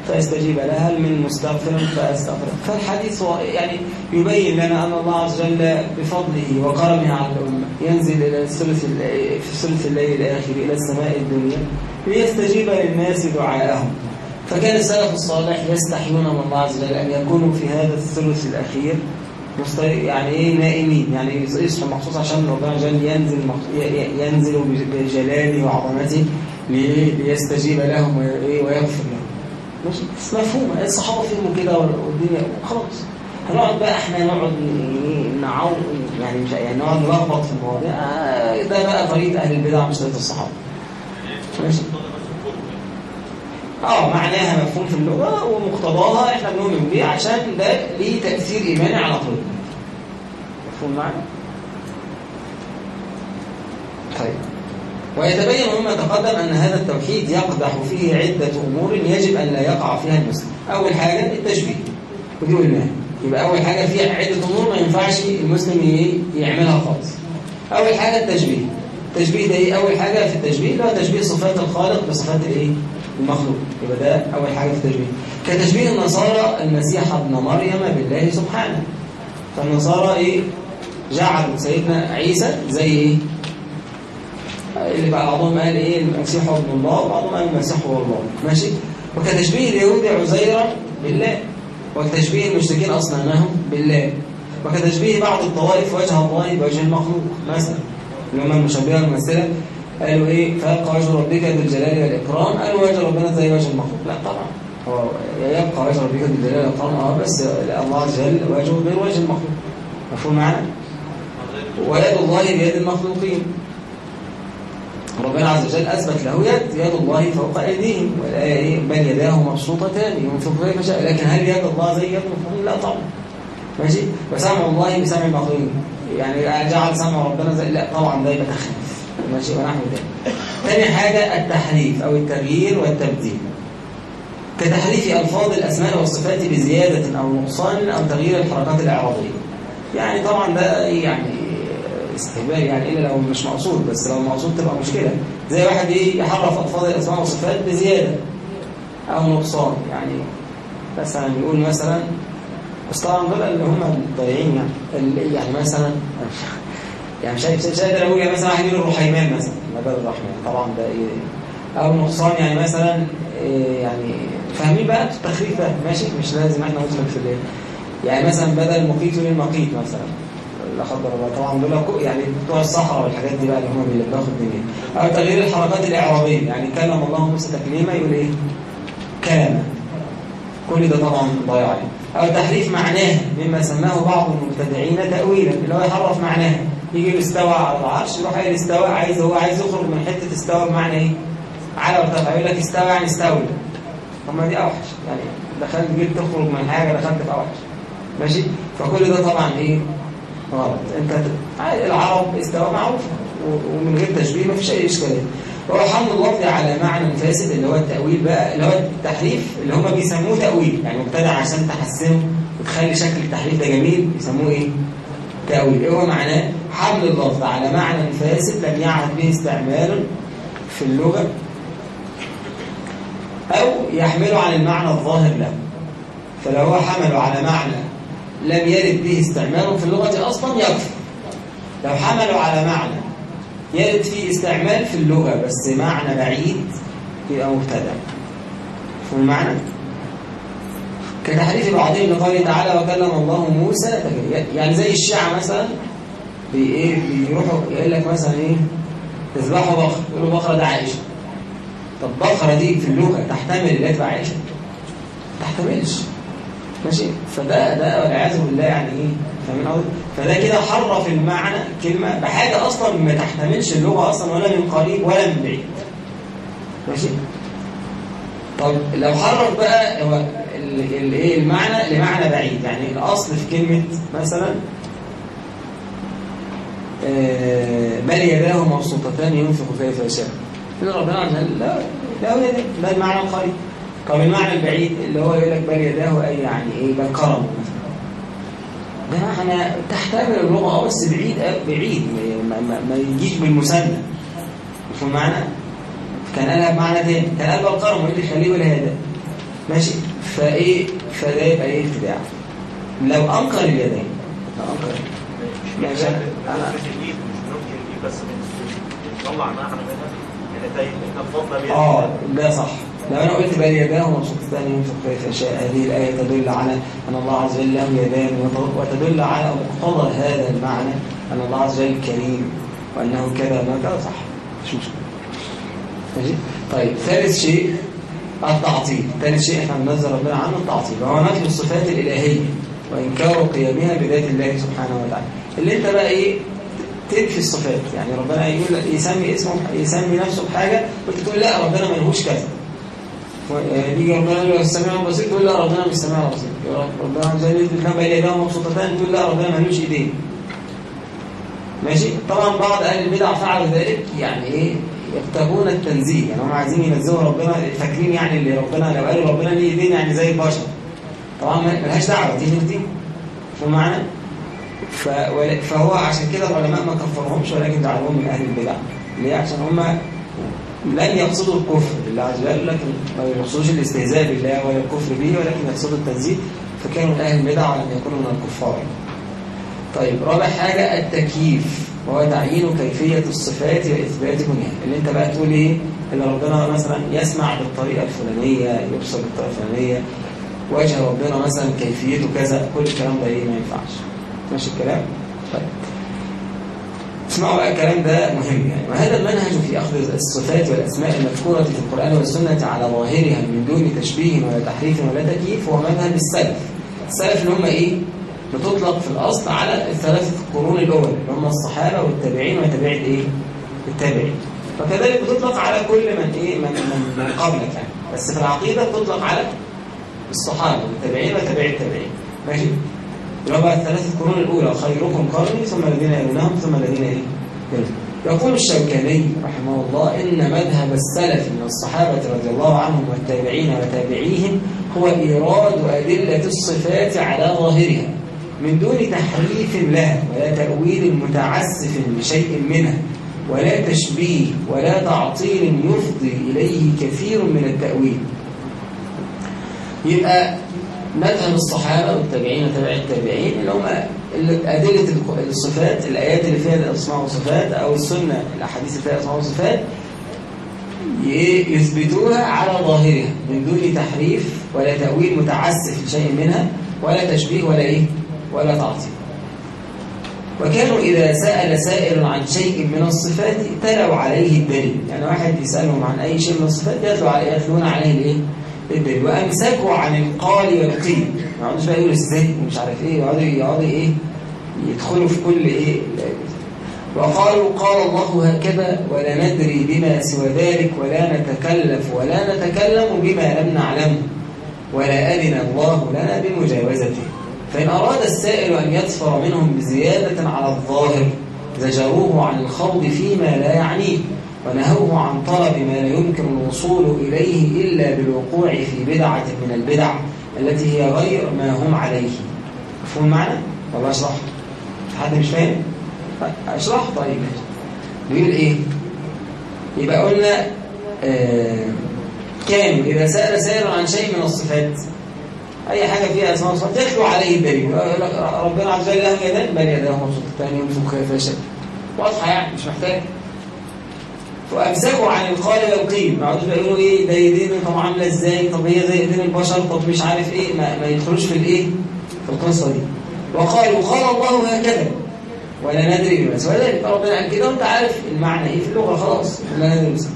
فاستجيب له هل من مستغفر؟ فاستغفر فالحديث هو يعني يبين لنا أن الله عز وجل بفضله وكرمه على الأمة. ينزل إلى الثلث في الثلث الليل الآخر إلى السماء الدنيا ليستجيب للناس دعاءهم. فكان السلف الصالح يستحيون من الله عز وجل أن يكونوا في هذا الثلث الأخير يعني إيه نائمين يعني يصحوا مخصوص عشان ربنا عز وجل ينزل ينزل بجلاله وعظمته؟ ليستجيب لهم إيه؟ ويغفر لهم. ماشي؟ بس مفهومه الصحابة فهموا كده والدنيا خلاص. هنقعد بقى إحنا نقعد ن- نعو يعني مش يعني نقعد نلخبط في المواضيع. آه، ده بقى طريقه أهل البدع مش طريقه الصحابة. ماشي؟ آه معناها مفهوم في اللغة ومقتضاها إحنا بنؤمن بيه عشان ده ليه تأثير إيماني على طول. مفهوم معنا؟ طيب. ويتبين مما تقدم أن هذا التوحيد يقدح فيه عدة أمور يجب أن لا يقع فيها المسلم. أول حاجة التشبيه. ودي قلناها يبقى أول حاجة فيها عدة أمور ما ينفعش المسلم يعملها خالص. أول حاجة التشبيه. التشبيه ده إيه؟ أول حاجة في التشبيه اللي هو تشبيه صفات الخالق بصفات الإيه؟ المخلوق. يبقى ده أول حاجة في التشبيه كتشبيه النصارى المسيح ابن مريم بالله سبحانه. فالنصارى إيه؟ جعلوا سيدنا عيسى زي إيه؟ اللي بقى بعضهم قال إيه؟ المسيح ابن الله وبعضهم قال المسيح هو الله. ماشي؟ وكتشبيه اليهود عزيرا بالله. وكتشبيه المشركين أصنامهم بالله. وكتشبيه بعض الطوائف وجه الله بوجه المخلوق. مثلا اللي هم المشبهة الممثلة قالوا إيه؟ فيبقى وجه ربك ذو الجلال والإكرام. قالوا وجه ربنا زي وجه المخلوق. لا طبعا. هو يبقى وجه ربك ذو الجلال والإكرام. آه بس الله عز وجل وجهه غير وجه المخلوق. مفهوم معنا ويد الله بيد المخلوقين. ربنا عز وجل أثبت له يد يد الله فوق أيديهم والآية؟ بل يداه مبسوطتان. ينفق كيف شاء لكن هل يد الله زي يد المخلوقين؟ لا طبعا. ماشي؟ وسمع الله بسمع المخلوقين. يعني جعل سمع ربنا زي لا طبعا ده يبقى تخفيف ماشي ونحو ذلك ثاني حاجة التحريف أو التغيير والتبديل. كتحريف ألفاظ الأسماء والصفات بزيادة أو نقصان أو تغيير الحركات الإعرابية. يعني طبعا ده يعني استهبال يعني إلا لو مش مقصود بس لو مقصود تبقى مشكلة. زي واحد يحرف ألفاظ الأسماء والصفات بزيادة أو نقصان. يعني مثلا يقول مثلا بس طبعا دول اللي هم الضايعين يعني يعني مثلا يعني مش مش قادر أقول يعني مثلا واحد يقول الرحيمان مثلا. بدل الرحمن طبعا ده إيه؟ أو نقصان يعني مثلا إيه يعني فاهمين بقى؟ التخريف ده ماشي؟ مش لازم إحنا ندخل في الإيه؟ يعني مثلا بدل المقيت يقول المقيت مثلا. لا قدر الله طبعا دول يعني بتوع الصحراء والحاجات دي بقى اللي هم بيلبخوا الدنيا أو تغيير الحركات الإعرابية يعني كلم الله موسى تكليما يقول إيه؟ كلمه كل ده طبعا ضايع يعني. أو تحريف معناها مما سماه بعض المبتدعين تأويلا اللي هو يحرف معناها يجي استوى على العرش يروح قايل استوى عايز هو عايز يخرج من حتة استوى بمعنى إيه؟ على وارتفع يقول لك استوى يعني استولى طب ما دي أوحش يعني دخلت جيت تخرج من حاجة دخلت في أوحش ماشي؟ فكل ده طبعا إيه؟ غلط أنت العرب استوى معروفة و- ومن غير تشبيه ما فيش أي إشكالية هو حمل اللفظ على معنى فاسد اللي هو التأويل بقى اللي هو التحريف اللي هم بيسموه تأويل يعني مبتدع عشان تحسنه وتخلي شكل التحريف ده جميل يسموه إيه؟ تأويل إيه هو معناه؟ حمل اللفظ على معنى فاسد لم يعد به استعمال في اللغة أو يحمله عن المعنى الظاهر له فلو هو حمله على معنى لم يرد به استعمال في اللغة أصلا يكفي لو حمله على معنى يرد فيه استعمال في اللغة بس معنى بعيد يبقى مبتدع فهم المعنى؟ كتحريف بعضهم لقوله تعالى وكلم الله موسى. يعني زي الشيعة مثلا بي إيه بيروحوا يقول لك مثلا إيه تذبحوا بقرة يقولوا البقرة ده عائشة. طب بقرة دي في اللغة تحتمل اللي تبقى عائشة؟ ما تحتملش. ماشي؟ فده ده والعياذ بالله يعني إيه فاهمين قصدي؟ فده كده حرف المعنى كلمة بحاجة أصلا ما تحتملش اللغة أصلا ولا من قريب ولا من بعيد. ماشي؟ طب لو حرف بقى هو ال- ال- إيه المعنى؟ لمعنى بعيد. يعني الأصل في كلمة مثلا بل يداه مبسوطتان ينفق كيف يشاء. إن ربنا عز وجل لا لا ده المعنى القريب طب المعنى البعيد اللي هو يقول لك بل يداه أي يعني إيه بل مثلا. ده معنى تحتمل اللغة بس بعيد بعيد. ما, ما, ما يجيش بالمثنى مفهوم معنى كان قالها بمعنى تاني. كان قال بل كرمه إيه اللي يخليه ولا هذا؟ ماشي. فإيه؟ فده يبقى إيه ابتداع لو أنكر اليدين لو أنكر ماشي. الايد بس منها آه ده صح لو أنا قلت بل يداه مبسوطتان ينفق كيف يشاء هذه الايه تدل على ان الله عز وجل له يدان وت- وتدل على مقتضى هذا المعنى ان الله عز وجل كريم وانه كذا ما كذا صح مشكله ماشي طيب ثالث شيء التعطيل ثالث شيء إحنا بننزل ربنا عنه التعطيل وهو نفي الصفات الالهيه وانكار قيامها بذات الله سبحانه وتعالى اللي انت بقى إيه تنفي الصفات. يعني ربنا يقول يسمي اسمه يسمي نفسه بحاجة وانت تقول لا ربنا ملهوش كذا. يجي ربنا يقول السميع البصير تقول لا ربنا مش سميع البصير. ربنا يثبت لهم بين يديه مبسوطتان تقول لا ربنا ملوش إيدين. ماشي؟ طبعا بعض أهل البدع فعلوا ذلك يعني إيه يبتغون التنزيه. يعني هم عايزين ينزهوا ربنا فاكرين يعني اللي ربنا لو قالوا ربنا ليه إيدين يعني زي البشر. طبعا ما- ملهاش دعوة دي دي فاهم معنى؟ فهو عشان كده العلماء ما كفرهمش ولكن جعلوهم من أهل البدع. ليه؟ عشان هم لن يقصدوا الكفر بالله عز وجل لكن ما يقصدوش الاستهزاء بالله ولا الكفر به ولكن يقصدوا التنزيه. فكانوا من أهل البدع ولم يكونوا من الكفار. طيب رابع حاجة التكييف. وهو تعيين كيفية الصفات وإثبات بنيان. اللي أنت بقى تقول إيه؟ اللي ربنا مثلا يسمع بالطريقة الفلانية يبصر بالطريقة الفلانية وجه ربنا مثلا كيفيته كذا كل الكلام ده إيه؟ ما ينفعش. ماشي الكلام طيب اسمعوا بقى الكلام ده مهم يعني وهذا المنهج في أخذ الصفات والأسماء المذكورة في القرآن والسنة على ظاهرها من دون تشبيه ولا تحريف ولا تكييف هو مذهب السلف السلف اللي هم إيه؟ بتطلق في الأصل على الثلاثة القرون الأول اللي هم الصحابة والتابعين وتابعين إيه؟ التابعين فكذلك بتطلق على كل من إيه؟ من, من, من قبلك يعني بس في العقيدة بتطلق على الصحابة والتابعين وتابعي التابعين ماشي؟ اللي هو بقى القرون الأولى خيركم قرني ثم الذين يلونهم ثم الذين إيه؟ يقول الشوكاني رحمه الله إن مذهب السلف من الصحابة رضي الله عنهم والتابعين وتابعيهم هو إيراد أدلة الصفات على ظاهرها من دون تحريف لها ولا تأويل متعسف لشيء منها ولا تشبيه ولا تعطيل يفضي إليه كثير من التأويل يبقى مذهب الصحابة والتابعين وتابع التابعين اللي هم أدلة الصفات الآيات اللي فيها الأسماء والصفات أو السنة الأحاديث اللي فيها الأسماء والصفات يثبتوها على ظاهرها من دون تحريف ولا تأويل متعسف لشيء منها ولا تشبيه ولا إيه؟ ولا تعطيل. وكانوا إذا سأل سائل عن شيء من الصفات تلوا عليه الدليل. يعني واحد يسألهم عن أي شيء من الصفات يتلوا عليه يتلون عليه الإيه؟ الدليل وأمسكوا عن القال والقيل. ما يقعدوش بقى يقولوا إزاي؟ ومش عارف إيه. يقعدوا يقعدوا إيه؟ يدخلوا في كل إيه؟ وقالوا قال الله هكذا ولا ندري بما سوى ذلك ولا نتكلف ولا نتكلم بما لم نعلمه ولا أذن الله لنا بمجاوزته. فإن أراد السائل أن يظفر منهم بزيادة على الظاهر زجروه عن الخوض فيما لا يعنيه. ونهوه عن طلب ما لا يمكن الوصول إليه إلا بالوقوع في بدعة من البدع التي هي غير ما هم عليه. مفهوم معنى؟ والله اشرح. حد مش فاهم؟ اشرح. طيب بيقول إيه؟ يبقى قلنا آه كانوا إذا سأل سائل عن شيء من الصفات أي حاجة فيها أسماء وصفات يتلو عليه الدليل ربنا عز وجل له يدان بل يداه مبسوطتان ينفق كيف يشاء. واضحة يعني مش محتاج. وأمسكوا عن القال والقيل ما يقعدوش يقولوا إيه ده ايدينا طب عاملة إزاي؟ طب هي زي ايدين البشر طب مش عارف إيه ما, ما يدخلوش في الإيه؟ في القصة دي. وقالوا قال الله هكذا. ولا ندري سوى ذلك. ربنا قال كده وأنت عارف المعنى إيه في اللغة خلاص. لا ندري بس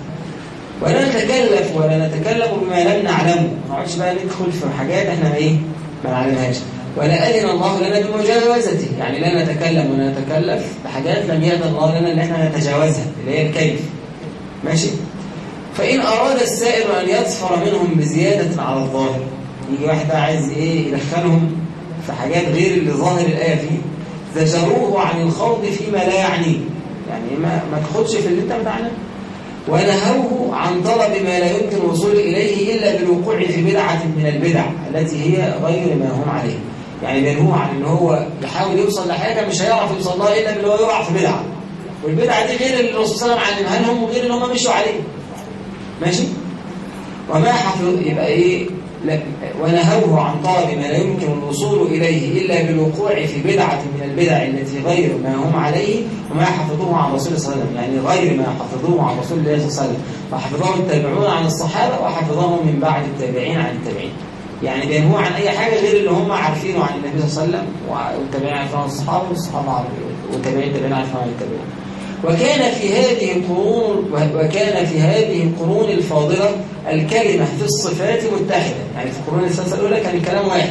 ولا نتكلف ولا نتكلم بما لم نعلمه ما نقعدش بقى ندخل في حاجات إحنا إيه؟ ما نعلمهاش. ولا أذن الله لنا بمجاوزته. يعني لا نتكلم ولا نتكلف بحاجات لم يأذن الله لنا إن إحنا نتجاوزها اللي هي الكيف. ماشي. فإن أراد السائل أن يظفر منهم بزيادة على الظاهر يجي واحد بقى عايز إيه يدخلهم في حاجات غير اللي ظاهر الآية فيه. زجروه عن الخوض فيما لا يعنيه. يعني ما, ما تاخدش في اللي أنت بتعلم ونهوه عن طلب ما لا يمكن الوصول إليه إلا بالوقوع في بدعة من البدع التي هي غير ما هم عليه. يعني بينهوه عن إن هو يحاول يوصل لحاجة مش هيعرف يوصل لها إلا باللي هو يقع في بدعة. والبدعة دي غير اللي الرسول صلى الله عليه وسلم علمها لهم وغير اللي هم مشوا عليه؟ ماشي؟ وما حفظ يبقى إيه؟ ونهوه عن طالب ما لا يمكن الوصول إليه إلا بالوقوع في بدعة من البدع التي غير ما هم عليه وما حفظوه عن رسول صلى الله عليه وسلم يعني غير ما حفظوه عن رسول الله صلى الله عليه وسلم. وحفظه التابعون عن الصحابة وحفظهم من بعد التابعين عن التابعين. يعني بينهوا عن أي حاجة غير اللي هم عارفينه عن النبي صلى الله عليه وسلم والتابعين عن الصحابة والصحابة عن والتابعين التابعين عن التابعين. وكان في هذه القرون وكان في هذه القرون الفاضلة الكلمة في الصفات متحدة. يعني في القرون الثلاثة الأولى كان الكلام واحد.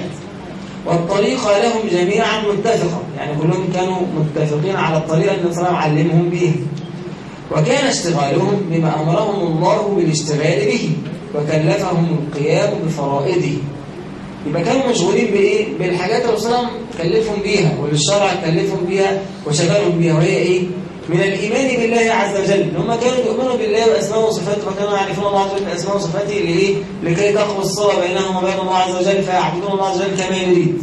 والطريقة لهم جميعا متفقة. يعني كلهم كانوا متفقين على الطريقة اللي صلى علمهم بها. وكان اشتغالهم بما أمرهم الله بالاشتغال به وكلفهم القيام بفرائضه. يبقى كانوا مشغولين بإيه؟ بالحاجات اللي الرسول كلفهم بيها واللي الشرع كلفهم بيها وشغلهم بيها. وهي إيه؟ من الإيمان بالله عز وجل. هم كانوا يؤمنوا بالله وأسماءه وصفاته وكانوا يعرفون الله عز وجل بأسماءه وصفاته لإيه؟ لكي تقوى الصلة بينهم وبين الله عز وجل فيعبدون الله عز وجل كما يريد.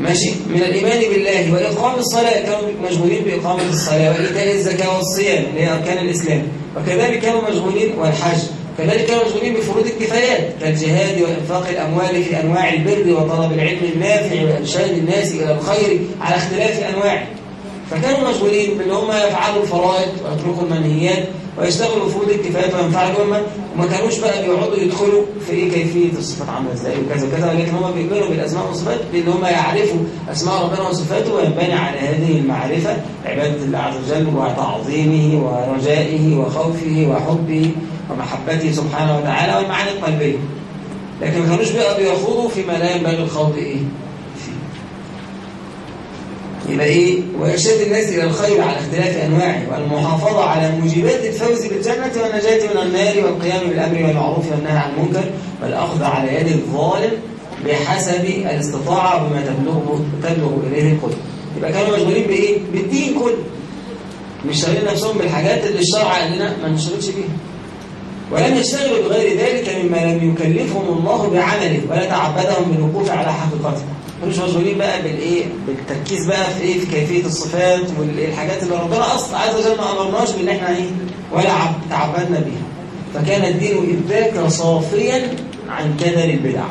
ماشي؟ من الإيمان بالله وإقام الصلاة كانوا مشغولين بإقامة الصلاة وإيتاء الزكاة والصيام اللي هي أركان الإسلام. وكذلك كانوا مشغولين والحج. كذلك كانوا مشغولين بفروض الكفايات كالجهاد وإنفاق الأموال في أنواع البر وطلب العلم النافع وإرشاد الناس إلى الخير على اختلاف أنواعه فكانوا مشغولين بان هم يفعلوا الفرائض ويتركوا المنهيات ويشتغلوا بفروض الكفايات وينفعوا الأمة. وما كانوش بقى بيقعدوا يدخلوا في إيه كيفية الصفات عاملة إزاي وكذا وكذا ولكن هم بيؤمنوا بالأسماء والصفات بان هم يعرفوا أسماء ربنا وصفاته وينبني على هذه المعرفة عبادة الله عز وجل وتعظيمه ورجائه وخوفه وحبه ومحبته سبحانه وتعالى والمعاني القلبية. لكن ما كانوش بقى بيخوضوا فيما لا ينبغي الخوض إيه؟ يبقى إيه؟ وإرشاد الناس إلى الخير على اختلاف أنواعه والمحافظة على موجبات الفوز بالجنة والنجاة من النار والقيام بالأمر والمعروف والنهي عن المنكر والأخذ على يد الظالم بحسب الاستطاعة بما تبلغ تبلغ إليه القدر يبقى كانوا مشغولين بإيه؟ بالدين كله. مش شاغلين نفسهم بالحاجات اللي الشرع لنا ما نشتغلش بيها. ولم يشتغلوا بغير ذلك مما لم يكلفهم الله بعمله ولا تعبدهم بالوقوف على حقيقته. مش مشغولين بقى بالإيه؟ بالتركيز بقى في إيه؟ في كيفية الصفات والحاجات اللي ربنا أصلا عز وجل ما أمرناش بإن إحنا إيه؟ ولا عب تعبدنا بيها. فكان الدين اذ ذاك صافيا عن كدر البدع.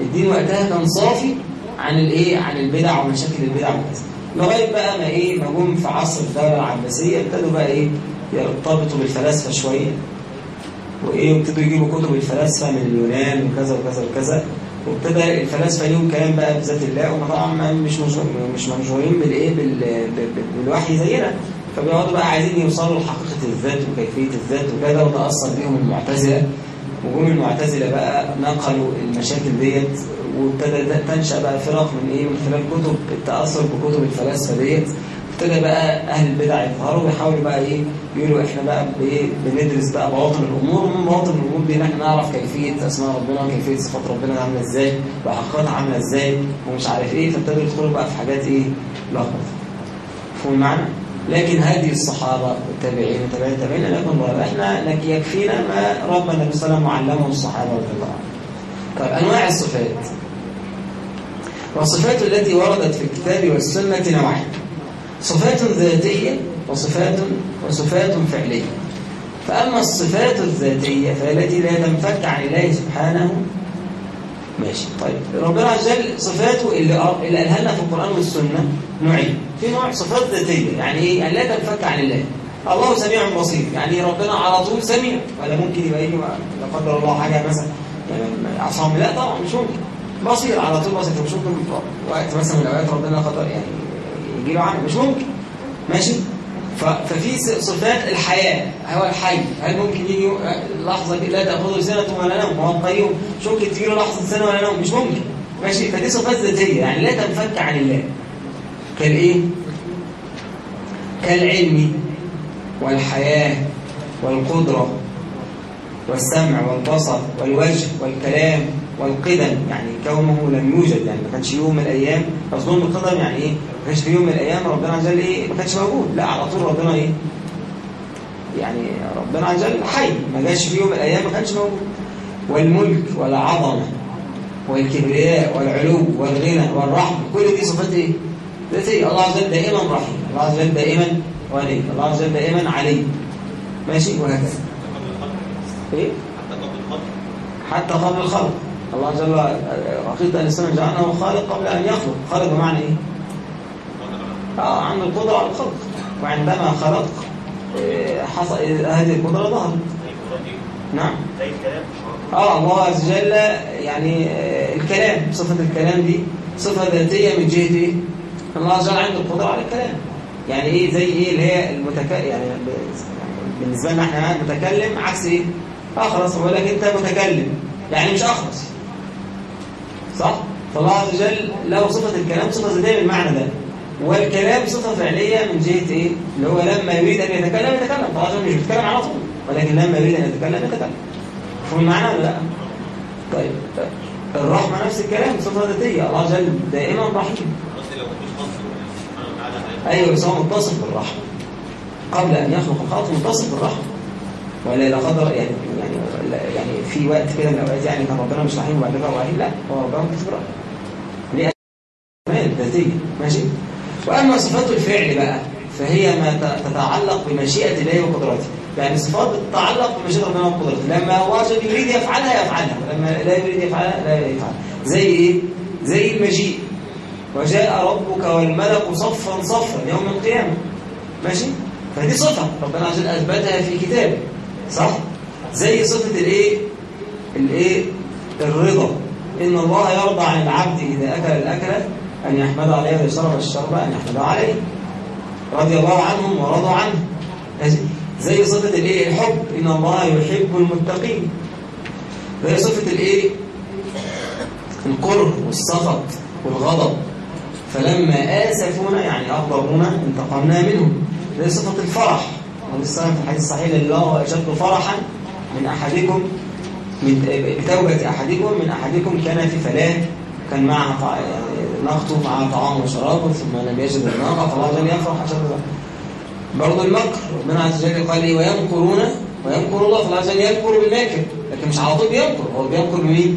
الدين وقتها كان صافي عن الإيه؟ عن البدع ومشاكل البدع وكذا. لغاية بقى ما إيه؟ ما جم في عصر الدولة العباسية ابتدوا بقى إيه؟ يرتبطوا بالفلاسفة شوية. وإيه؟ وابتدوا يجيبوا كتب الفلاسفة من اليونان وكذا وكذا وكذا. وابتدى الفلاسفة ليهم كلام بقى بذات الله وهم طبعا مش مش مشغولين بالايه بالوحي زينا. فبيقعدوا بقى عايزين يوصلوا لحقيقة الذات وكيفية الذات وكذا وتاثر بيهم المعتزلة. وجم المعتزلة بقى نقلوا المشاكل ديت وابتدى تنشأ بقى فرق من إيه من خلال كتب التأثر بكتب الفلاسفة ديت. ابتدى بقى أهل البدع يظهروا ويحاولوا بقى إيه يقولوا إحنا بقى بندرس بقى بواطن الأمور ومن بواطن الأمور دي إحنا نعرف كيفية أسماء ربنا وكيفية صفات ربنا عاملة إزاي وحقيقتها عاملة إزاي ومش عارف إيه فابتدوا يدخلوا بقى في حاجات إيه لخبطة. مفهوم المعنى لكن هدي الصحابة والتابعين والتابعين التابعين لم يكن إحنا يكفينا ما ربنا النبي صلى الله عليه وسلم وعلمه الصحابة رضي الله عنهم. طيب أنواع الصفات. والصفات التي وردت في الكتاب والسنة نوعين. صفات ذاتية وصفات وصفات فعلية. فأما الصفات الذاتية فالتي لا تنفك عن الله سبحانه ماشي. طيب. ربنا عز وجل صفاته اللي اللي قالها لنا في القرآن والسنة نوعين في نوع صفات ذاتية يعني إيه؟ يعني لا تنفك عن الله. الله سميع بصير. يعني ربنا على طول سميع. ولا ممكن يبقى يجي لا قدر الله حاجة مثلا. يعني عصام لا طبعا مش ممكن. بصير على طول بصير. مش ممكن وقت مثلا من الأوقات ربنا قدر يعني يجي له عمل مش ممكن. ماشي؟ ففي صفات الحياة. هو الحي. هل ممكن يجي كده لا تأخذه سنة ولا نوم؟ هو القيوم مش ممكن تجي له لحظة سنة ولا نوم. مش ممكن. ماشي؟ فدي صفات ذاتية. يعني لا تنفك عن الله. كالايه كالعلم والحياة والقدرة والسمع والبصر والوجه والكلام والقدم يعني كونه لم يوجد يعني ما كانش يوم من الأيام أظن القدم يعني إيه؟ ما كانش في يوم من الأيام ربنا عز وجل إيه؟ ما كانش موجود. لا على طول ربنا إيه؟ يعني ربنا عز وجل حي. ما جاش في يوم من الأيام ما كانش موجود. والملك والعظمة والكبرياء والعلو والغنى والرحمة كل دي صفات إيه؟ ذاتية الله عز وجل دائما رحيم. الله عز وجل دائما ولي. الله عز وجل دائما علي. ماشي؟ وهكذا. إيه؟ حتى قبل الخلق الله عز وجل عقيدة الإسلام جعلناه خالق قبل أن يخلق. خالق بمعنى إيه؟ آه عنده القدرة على الخلق. وعندما خلق آه، حصل هذه القدرة ظهرت. نعم. آه الله عز وجل يعني آه، الكلام صفة الكلام دي صفة ذاتية من جهة إيه؟ الله عز وجل عنده القدرة على الكلام. يعني إيه؟ زي إيه؟ اللي هي المتكلم يعني بالنسبة لنا إحنا متكلم عكس إيه؟ اخرس بقول لك أنت متكلم. يعني مش اخرس صح؟ فالله عز وجل له صفة الكلام صفة ذاتية بالمعنى ده. والكلام صفة فعلية من جهة إيه؟ اللي هو لما يريد أن يتكلم يتكلم. وجل مش بيتكلم على طول ولكن لما يريد أن يتكلم يتكلم. مفهوم المعنى ولا لا؟ طيب الرحمة نفس الكلام صفة ذاتية. الله عز وجل دائما رحيم. أيوة بس هو متصف بالرحمة. قبل أن يخلق الخلق متصف بالرحمة. ولا لا قدر يعني يعني يعني في وقت كده من الأوقات يعني كان ربنا مش رحيم وبعد كده رحيم لا هو ربنا بالرحمة ليه ذاتية ماشي؟ وأما صفات الفعل بقى فهي ما تتعلق بمشيئة الله وقدرته يعني صفات تتعلق بمشيئة ربنا وقدرته لما عشان يريد يفعلها يفعلها. ولما لا يريد يفعلها لا يفعلها. زي إيه؟ زي المجيء. وجاء ربك والملك صفا صفا يوم القيامة. ماشي؟ فدي صفة ربنا عز وجل أثبتها في كتابه. صح؟ زي صفة الإيه؟ الإيه؟ الرضا إن الله يرضى عن العبد إذا أكل الأكلة أن يحمد عليه وإذا شرب الشرب أن يحمد عليه رضي الله عنهم ورضوا عنه؟ زي صفة الإيه؟ الحب إن الله يحب المتقين زي صفة الإيه؟ الكره والسخط والغضب فلما آسفونا يعني أغضبونا انتقمنا منهم زي صفة الفرح الصلاة في الحديث الصحيح الله أشد فرحا من أحدكم من بتوبة أحدكم من أحدكم كان في فلاة كان معها طع- ناقته معها طعام وشراب ثم لم يجد الناقة فالله جل يفرح أشد برضه المكر ربنا عز وجل قال إيه ويمكرون ويمكر الله فالله عز وجل يمكر بالماكر لكن مش على طول بيمكر. هو بيمكر بمين؟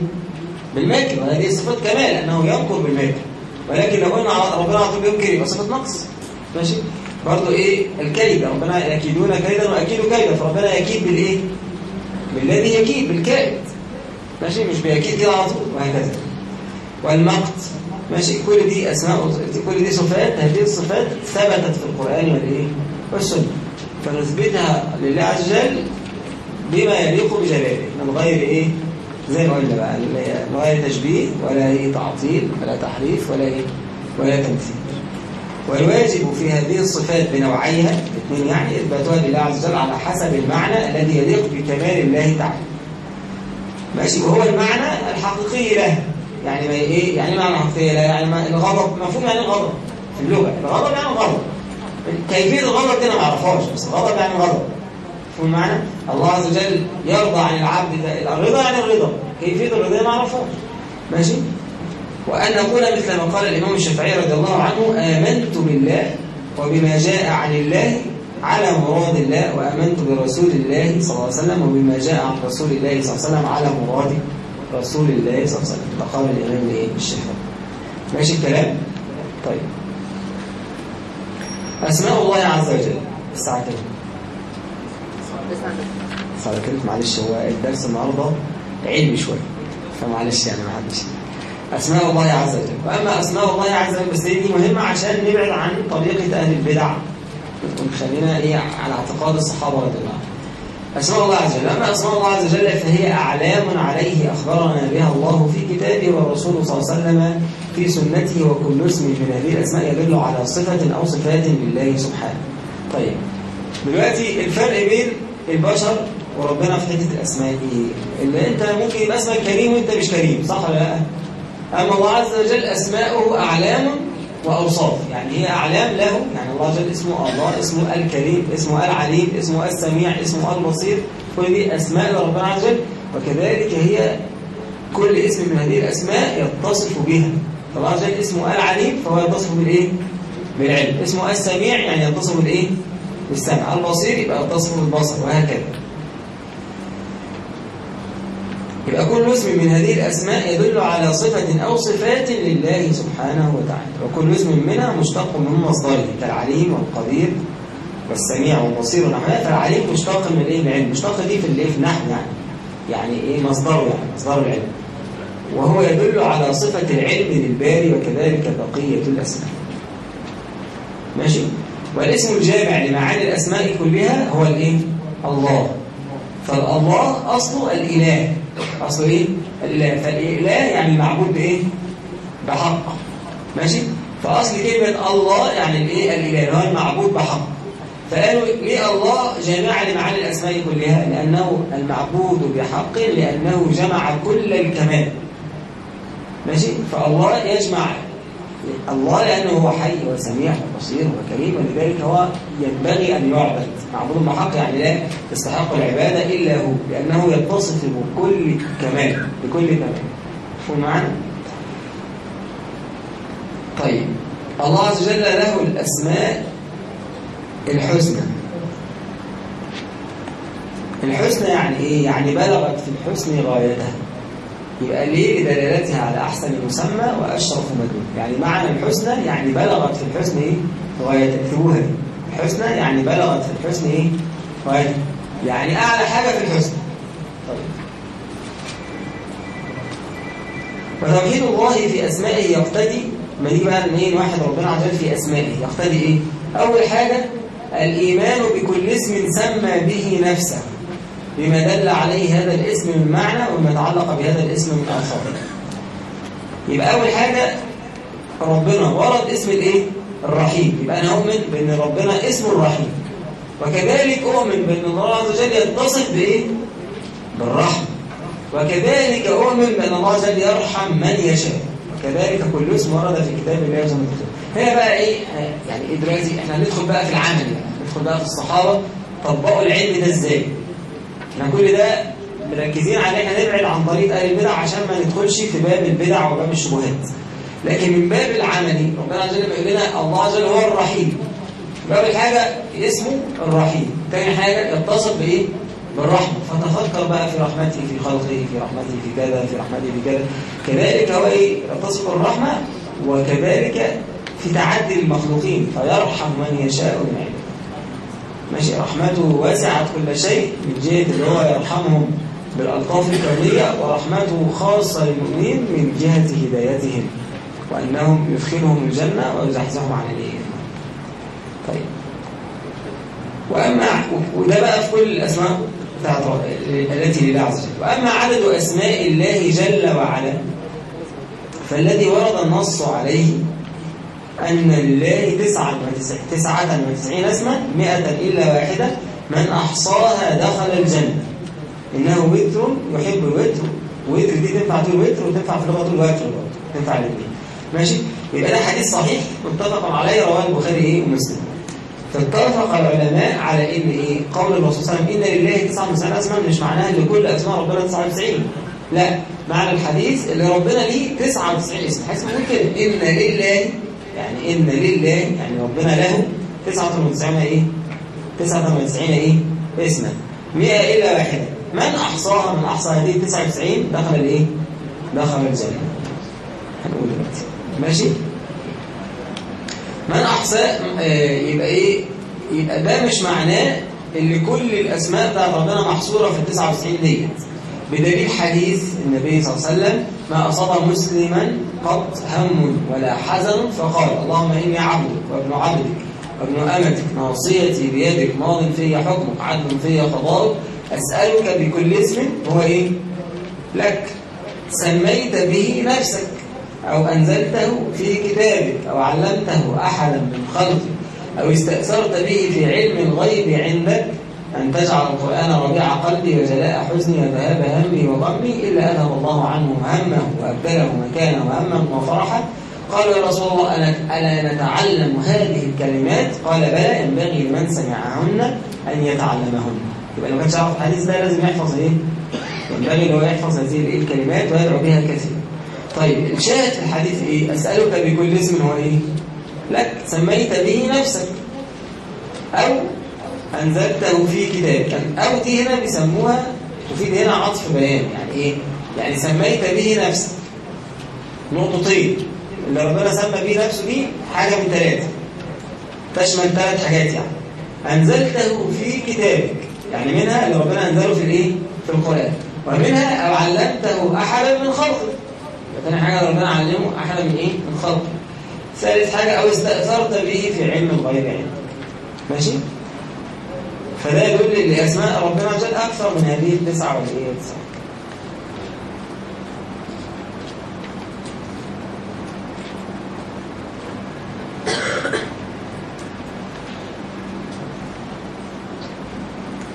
بالماكر وهذه صفة كمال أنه يمكر بالماكر. ولكن لو قلنا ربنا على طول بيمكر يبقى صفة نقص. ماشي؟ برضه إيه؟ الكيد. ربنا يكيدون كيدا وأكيد كيدا. فربنا يكيد بالإيه؟ بالذي يكيد بالكائد. ماشي؟ مش بيكيد كده على طول. وهكذا. والمقت. ماشي؟ كل دي أسماء كل دي صفات. هذه الصفات ثبتت في القرآن والإيه؟ والسنة. فنثبتها لله عز وجل بما يليق بجلاله. من غير إيه؟ زي ما قلنا بقى من غير تشبيه ولا إيه تعطيل ولا تحريف ولا إيه ولا تمثيل. والواجب في هذه الصفات بنوعيها الاثنين يعني إثباتها لله عز وجل على حسب المعنى الذي يليق بكمال الله تعالى. ماشي وهو المعنى الحقيقي له. يعني ما إيه يعني معنى حقيقي له يعني ما الغضب مفهوم يعني الغضب في اللغة. الغضب يعني الغضب كيفية الغضب دي أنا ما أعرفهاش بس الغضب يعني غضب. مفهوم معنى الله عز وجل يرضى عن العبد ده الرضا يعني الرضا. كيفية الرضا ما أعرفهاش. ماشي؟ وأن نقول مثل ما قال الإمام الشافعي رضي الله عنه آمنت بالله وبما جاء عن الله على مراد الله وآمنت برسول الله صلى الله عليه وسلم وبما جاء عن رسول الله صلى الله عليه وسلم على مراد رسول الله صلى الله عليه وسلم. ده قال الإمام إيه؟ الشافعي. ماشي الكلام؟ طيب. أسماء الله عز وجل. الساعة كام الساعة كام معلش هو الدرس النهارده علمي شوية. فمعلش يعني معلش أسماء الله عز وجل. وأما أسماء الله عز وجل بس دي مهمة عشان نبعد عن طريقة أهل البدع. ونخلينا إيه على اعتقاد الصحابة رضي الله عنهم. أسماء الله عز وجل. أما أسماء الله عز وجل فهي أعلام عليه أخبرنا بها الله في كتابه والرسول صلى الله عليه وسلم في سنته وكل اسم من هذه الأسماء يدل على صفة أو صفات لله سبحانه. طيب. دلوقتي الفرق بين البشر وربنا في حتة الأسماء إيه؟ إن أنت ممكن يبقى اسمك كريم وأنت مش كريم. صح ولا لأ؟ أما الله عز وجل أسماؤه أعلام وأوصاف. يعني هي أعلام له. يعني الله جل اسمه الله اسمه الكريم اسمه العليم اسمه السميع اسمه البصير كل دي أسماء لربنا عز وجل. وكذلك هي كل اسم من هذه الأسماء يتصف بها. فالله عز وجل اسمه العليم فهو يتصف بالإيه؟ بالعلم. اسمه السميع يعني يتصف بالإيه؟ بالسمع. البصير يبقى يتصف بالبصر وهكذا. يبقى كل اسم من هذه الأسماء يدل على صفة أو صفات لله سبحانه وتعالى. وكل اسم منها مشتق من مصدره كالعليم والقدير والسميع والبصير ونحوها فالعليم مشتق من الايه العلم مشتق دي في الإيه؟ في النحو يعني. يعني إيه؟ مصدره يعني مصدر العلم. وهو يدل على صفة العلم للباري وكذلك بقية الأسماء. ماشي؟ والاسم الجامع لمعاني الأسماء كلها هو الإيه؟ الله. فالله أصله الإله. أصله إيه؟ الإله فالإله يعني المعبود بإيه؟ بحق ماشي؟ فأصل كلمة الله يعني الإيه؟ الإله هو المعبود بحق فقالوا ليه الله جامع لمعاني الأسماء كلها لأنه المعبود بحق لأنه جمع كل الكمال ماشي؟ فالله يجمع الله لأنه هو حي وسميع وبصير وكريم ولذلك هو ينبغي أن يعبد معبود بحق يعني لا يستحق العبادة إلا هو لأنه يتصف بكل كمال بكل كمال. مفهوم معنا؟ طيب. الله عز وجل له الأسماء الحسنى. الحسنى يعني إيه؟ يعني بلغت في الحسن غايتها. يبقى ليه لدلالتها على أحسن مسمى وأشرف مدلول يعني معنى الحسنى يعني بلغت في الحسن إيه؟ غايتها. اكتبوها دي الحسنى؟ يعني بلغت في الحسن إيه؟ غايتها يعني أعلى حاجة في الحسن طيب. وتوحيد الله في أسمائه يقتدي. ما دي بقى منين؟ واحد ربنا عز وجل في أسمائه. يقتدي إيه؟ أول حاجة الإيمان بكل اسم سمى به نفسه. بما دل عليه هذا الاسم من معنى وما يتعلق بهذا الاسم من آثار يبقى أول حاجة ربنا ورد اسم الإيه؟ الرحيم. يبقى أنا أؤمن بأن ربنا اسم الرحيم. وكذلك أؤمن بأن الله عز وجل يتصف بإيه؟ بالرحمة. وكذلك أؤمن بأن الله عز وجل يرحم من يشاء. وكذلك كل اسم ورد في كتاب الله عز وجل. هنا بقى إيه؟ يعني إيه دلوقتي؟ إحنا هندخل بقى في العمل يعني ندخل بقى في الصحابة. طبقوا العلم ده إزاي؟ إحنا كل ده مركزين على إحنا نبعد عن طريق أهل البدع عشان ما ندخلش في باب البدع وباب الشبهات. لكن من باب العملي ربنا عز وجل بيقول لنا الله عز وجل هو الرحيم. باب الحاجة اسمه الرحيم. تاني حاجة يتصل بإيه؟ بالرحمة. فتفكر بقى في رحمته في خلقه في رحمته في كذا في رحمته في كذا. كذلك هو إيه؟ يتصف بالرحمة وكذلك في تعدي المخلوقين. فيرحم من يشاء من عباده. ماشي. رحمته وسعت كل شيء من جهة اللي هو يرحمهم بالألطاف الكونية ورحمته خاصة للمؤمنين من جهة هدايتهم. وأنهم يدخلهم الجنة ويزحزحهم عن الإيمان طيب. وأما وده بقى في كل الأسماء بتاعت التي لله عز وجل. وأما عدد أسماء الله جل وعلا فالذي ورد النص عليه أن لله تسعة تسعة وتسعين اسما مئة إلا واحدة من أحصاها دخل الجنة. إنه وتر يحب الوتر وتر دي تنفع تقول وتر وتنفع في لغة الوتر تنفع الاثنين ماشي؟ يبقى ده حديث صحيح متفق عليه رواه البخاري إيه ومسلم. فاتفق العلماء على إن إيه؟ قول الرسول صلى الله عليه وسلم إن لله 99 اسما مش معناها إن كل اسماء ربنا 99 لا معنى الحديث اللي ربنا ليه 99 اسم. حيث ممكن إن لله يعني إن لله يعني ربنا له 99 إيه؟ 99 إيه؟ اسما. 100 إلا واحدة. من أحصاها؟ من أحصى هذه 99 دخل الإيه؟ دخل الجنة. هنقول ماشي؟ من أحصى يبقى إيه؟ يبقى ده مش معناه إن كل الأسماء بتاعت ربنا محصورة في ال 99 ديت بدليل حديث النبي صلى الله عليه وسلم ما أصاب مسلما قط هم ولا حزن فقال اللهم إني عبدك وابن عبدك وابن أمتك ناصيتي بيدك ماض في حكمك عدل في قضاءك أسألك بكل اسم هو إيه؟ لك. سميت به نفسك. أو أنزلته في كتابك أو علمته أحدا من خلقك أو استأثرت به في علم الغيب عندك أن تجعل القرآن ربيع قلبي وجلاء حزني وذهاب همي وغمي إلا أذهب الله عنه همه وأبدله مكانه وهمه وفرحه قالوا يا رسول الله ألا, نتعلم هذه الكلمات؟ قال بلى ينبغي لمن سمعهن أن يتعلمهن. يبقى لو كانش يعرف الحديث ده لازم يحفظ إيه؟ ينبغي له يحفظ هذه الكلمات ويدعو بها كثيرا طيب الشاهد في الحديث إيه؟ أسألك بكل اسم هو إيه؟ لك سميت به نفسك. أو أنزلته في كتابك. أو دي هنا بيسموها تفيد هنا عطف بيان. يعني إيه؟ يعني سميت به نفسك. نقطتين. اللي ربنا سمى به نفسه دي حاجة من ثلاثة تشمل ثلاث حاجات يعني. أنزلته في كتابك. يعني منها اللي ربنا أنزله في الإيه؟ في القرآن. ومنها أو علمته أحدا من خلقه ثاني حاجة ربنا علمه أحدا من إيه؟ من خلقه. ثالث حاجة أو استأثرت به في علم الغيب عندك ماشي؟ فده يدل لأسماء ربنا عز وجل أكثر من هذه التسعة والإيه التسعة.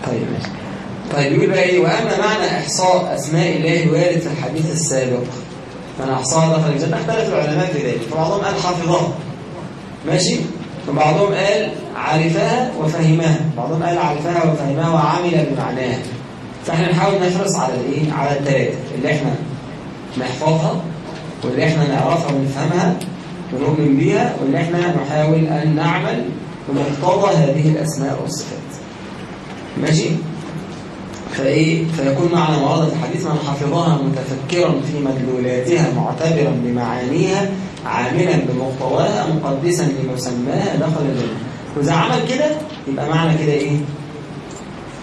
طيب ماشي. طيب يقول بقى إيه؟ وأما معنى إحصاء أسماء الله الوارد في الحديث السابق. من احصاها دخل الجنه اختلف العلماء في ذلك. فبعضهم قال حافظها ماشي؟ وبعضهم قال عرفها وفهمها بعضهم قال عرفها وفهمها وعمل بمعناها. فإحنا نحاول نحرص على الإيه؟ على الثلاثه اللي إحنا نحفظها واللي إحنا نعرفها ونفهمها ونؤمن بيها واللي إحنا نحاول أن نعمل بمقتضى هذه الأسماء والصفات. ماشي؟ فإيه؟ فيكون معنى مراد الحديث من حفظها متفكرا في مدلولاتها معتبرا بمعانيها عاملا بمقتضاها مقدسا لمسماها دخل الجنه وإذا عمل كده يبقى معنى كده إيه؟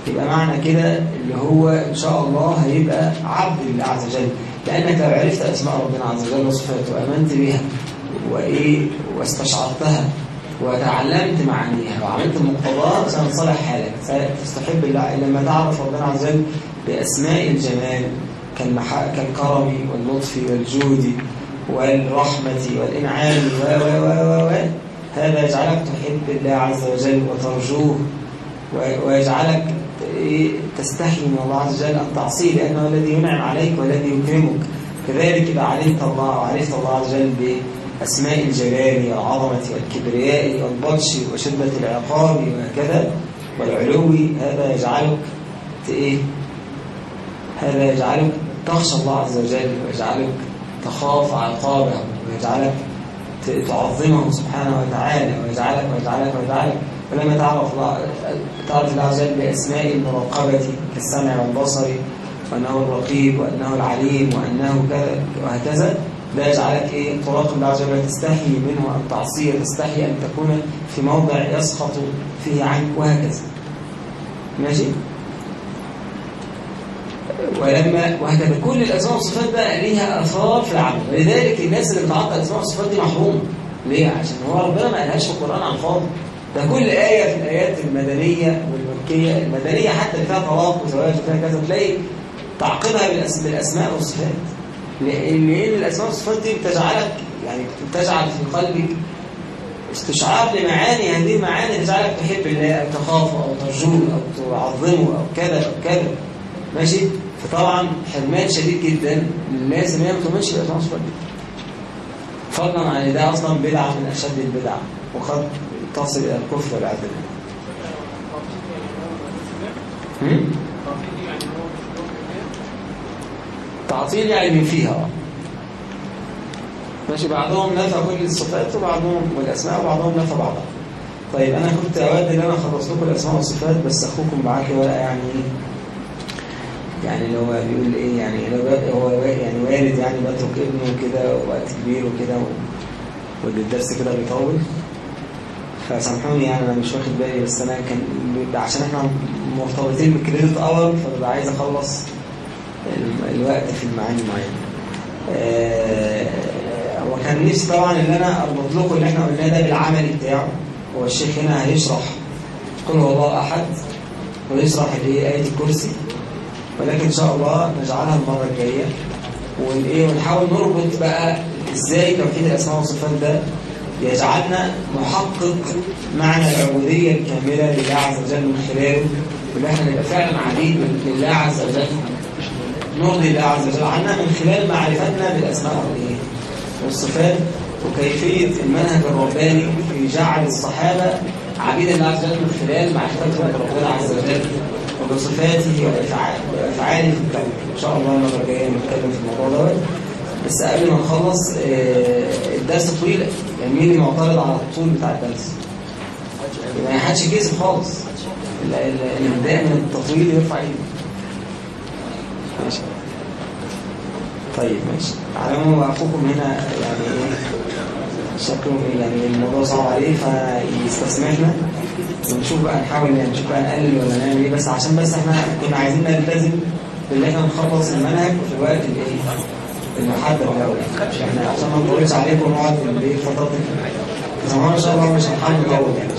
يبقى معنى كده اللي هو إن شاء الله هيبقى عبد لله عز وجل لأنك لو عرفت أسماء ربنا عز وجل وصفاته وامنت بها وإيه؟ واستشعرتها وتعلمت معانيها وعملت مقتضاها سينصلح حالك. ستستحب الله لما تعرف ربنا عز وجل بأسماء الجمال كالمح... كالكرم واللطف والجود والرحمة والإنعام و و و و هذا يجعلك تحب الله عز وجل وترجوه ويجعلك تستحي من الله عز وجل أن تعصيه لأنه الذي ينعم عليك والذي يكرمك. كذلك إذا علمت الله وعرفت الله عز وجل بأسماء الجلال والعظمة والكبرياء والبطش وشدة العقاب وهكذا. والعلو هذا يجعلك إيه؟ هذا يجعلك تخشى الله عز وجل ويجعلك تخاف عقابه ويجعلك تعظمه سبحانه وتعالى ويجعلك ويجعلك ويجعلك. ولما تعرف الله تعرف الله عز وجل بأسماء المراقبة كالسمع والبصر وأنه الرقيب وأنه العليم وأنه كذا وهكذا. ده يجعلك إيه؟ تراقب الله عز وجل تستحي منه أن تعصيه تستحي أن تكون في موضع يسخط فيه عنك وهكذا. ماشي؟ ولما وهكذا. كل الأسماء والصفات بقى ليها أثار في العمل ولذلك الناس اللي بتعطل الأسماء والصفات دي محرومة ليه؟ عشان هو ربنا ما قالهاش في القرآن عن فاضي ده كل آية في الآيات المدنية والمكية المدنية حتى اللي فيها طلاق وزواج وفيها كذا تلاقي تعقيدها بالأسماء والصفات. لأن الأسماء والصفات دي بتجعلك يعني بتجعل في قلبك؟ استشعار لمعاني هذه المعاني تجعلك تحب الله أو تخافه أو ترجوه أو تعظمه أو كذا أو كذا. ماشي؟ فطبعا حرمان شديد جدا. للناس اللي هي ما بتؤمنش بالأسماء والصفات دي. فضلا عن ده أصلا بدعة من أشد البدع وقد تصل إلى الكفر والعياذ بالله تعطيل يعني من فيها. ماشي بعضهم نفى كل الصفات وبعضهم والاسماء وبعضهم نفى بعضها طيب أنا كنت أود إن أنا أخلص لكم الأسماء والصفات بس أخوكم معاك ورقه يعني يعني اللي هو بيقول إيه يعني لو هو يعني والد يعني بترك ابنه كده وقت كبير وكده والدرس كده بيطول. فسامحوني يعني أنا مش واخد بالي بس أنا كان عشان إحنا مرتبطين بالكريدت اور فببقى عايز أخلص الوقت في المعاني معينة. آه وكان نفسي طبعا إن أنا أربط لكم اللي إحنا قلناه ده بالعمل بتاعه. هو الشيخ هنا هيشرح قل هو الله أحد ويشرح اللي هي آية الكرسي. ولكن إن شاء الله نجعلها المرة الجاية. ون- إيه، ونحاول نربط بقى إزاي توحيد الأسماء والصفات ده يجعلنا نحقق معنى العبودية الكاملة لله عز وجل من خلاله. وإن إحنا نبقى فعلا عبيد لله عز وجل. نرضي الله عز وجل عنا من خلال معرفتنا بالأسماء؟ والصفات وكيفية المنهج الرباني في جعل الصحابة عبيد الله عز وجل من خلال معرفتهم بربنا عز وجل وبصفاته وأفعال- وأفعاله في الكون إن شاء الله المرة الجاية نتكلم في الموضوع دوت بس قبل ما نخلص آه، الدرس طويل يعني مين اللي معترض على الطول بتاع الدرس؟ ما حدش يكسب خالص ال- ال- اللي من التطويل يرفع إيده ماشي. طيب ماشي. على العموم أخوكم هنا يعني إيه؟ شكله يعني الموضوع صعب عليه فيستسمحنا. ونشوف بقى نحاول يعني نشوف بقى نقلل ولا نعمل إيه بس عشان بس إحنا كنا عايزين نلتزم بإن إحنا نخلص المنهج في الوقت الايه المحدد ده. إحنا عشان ما نطولش عليكم ونقعد في الايه فترات الامتحان إن شاء الله مش هنحاول نطول يعني.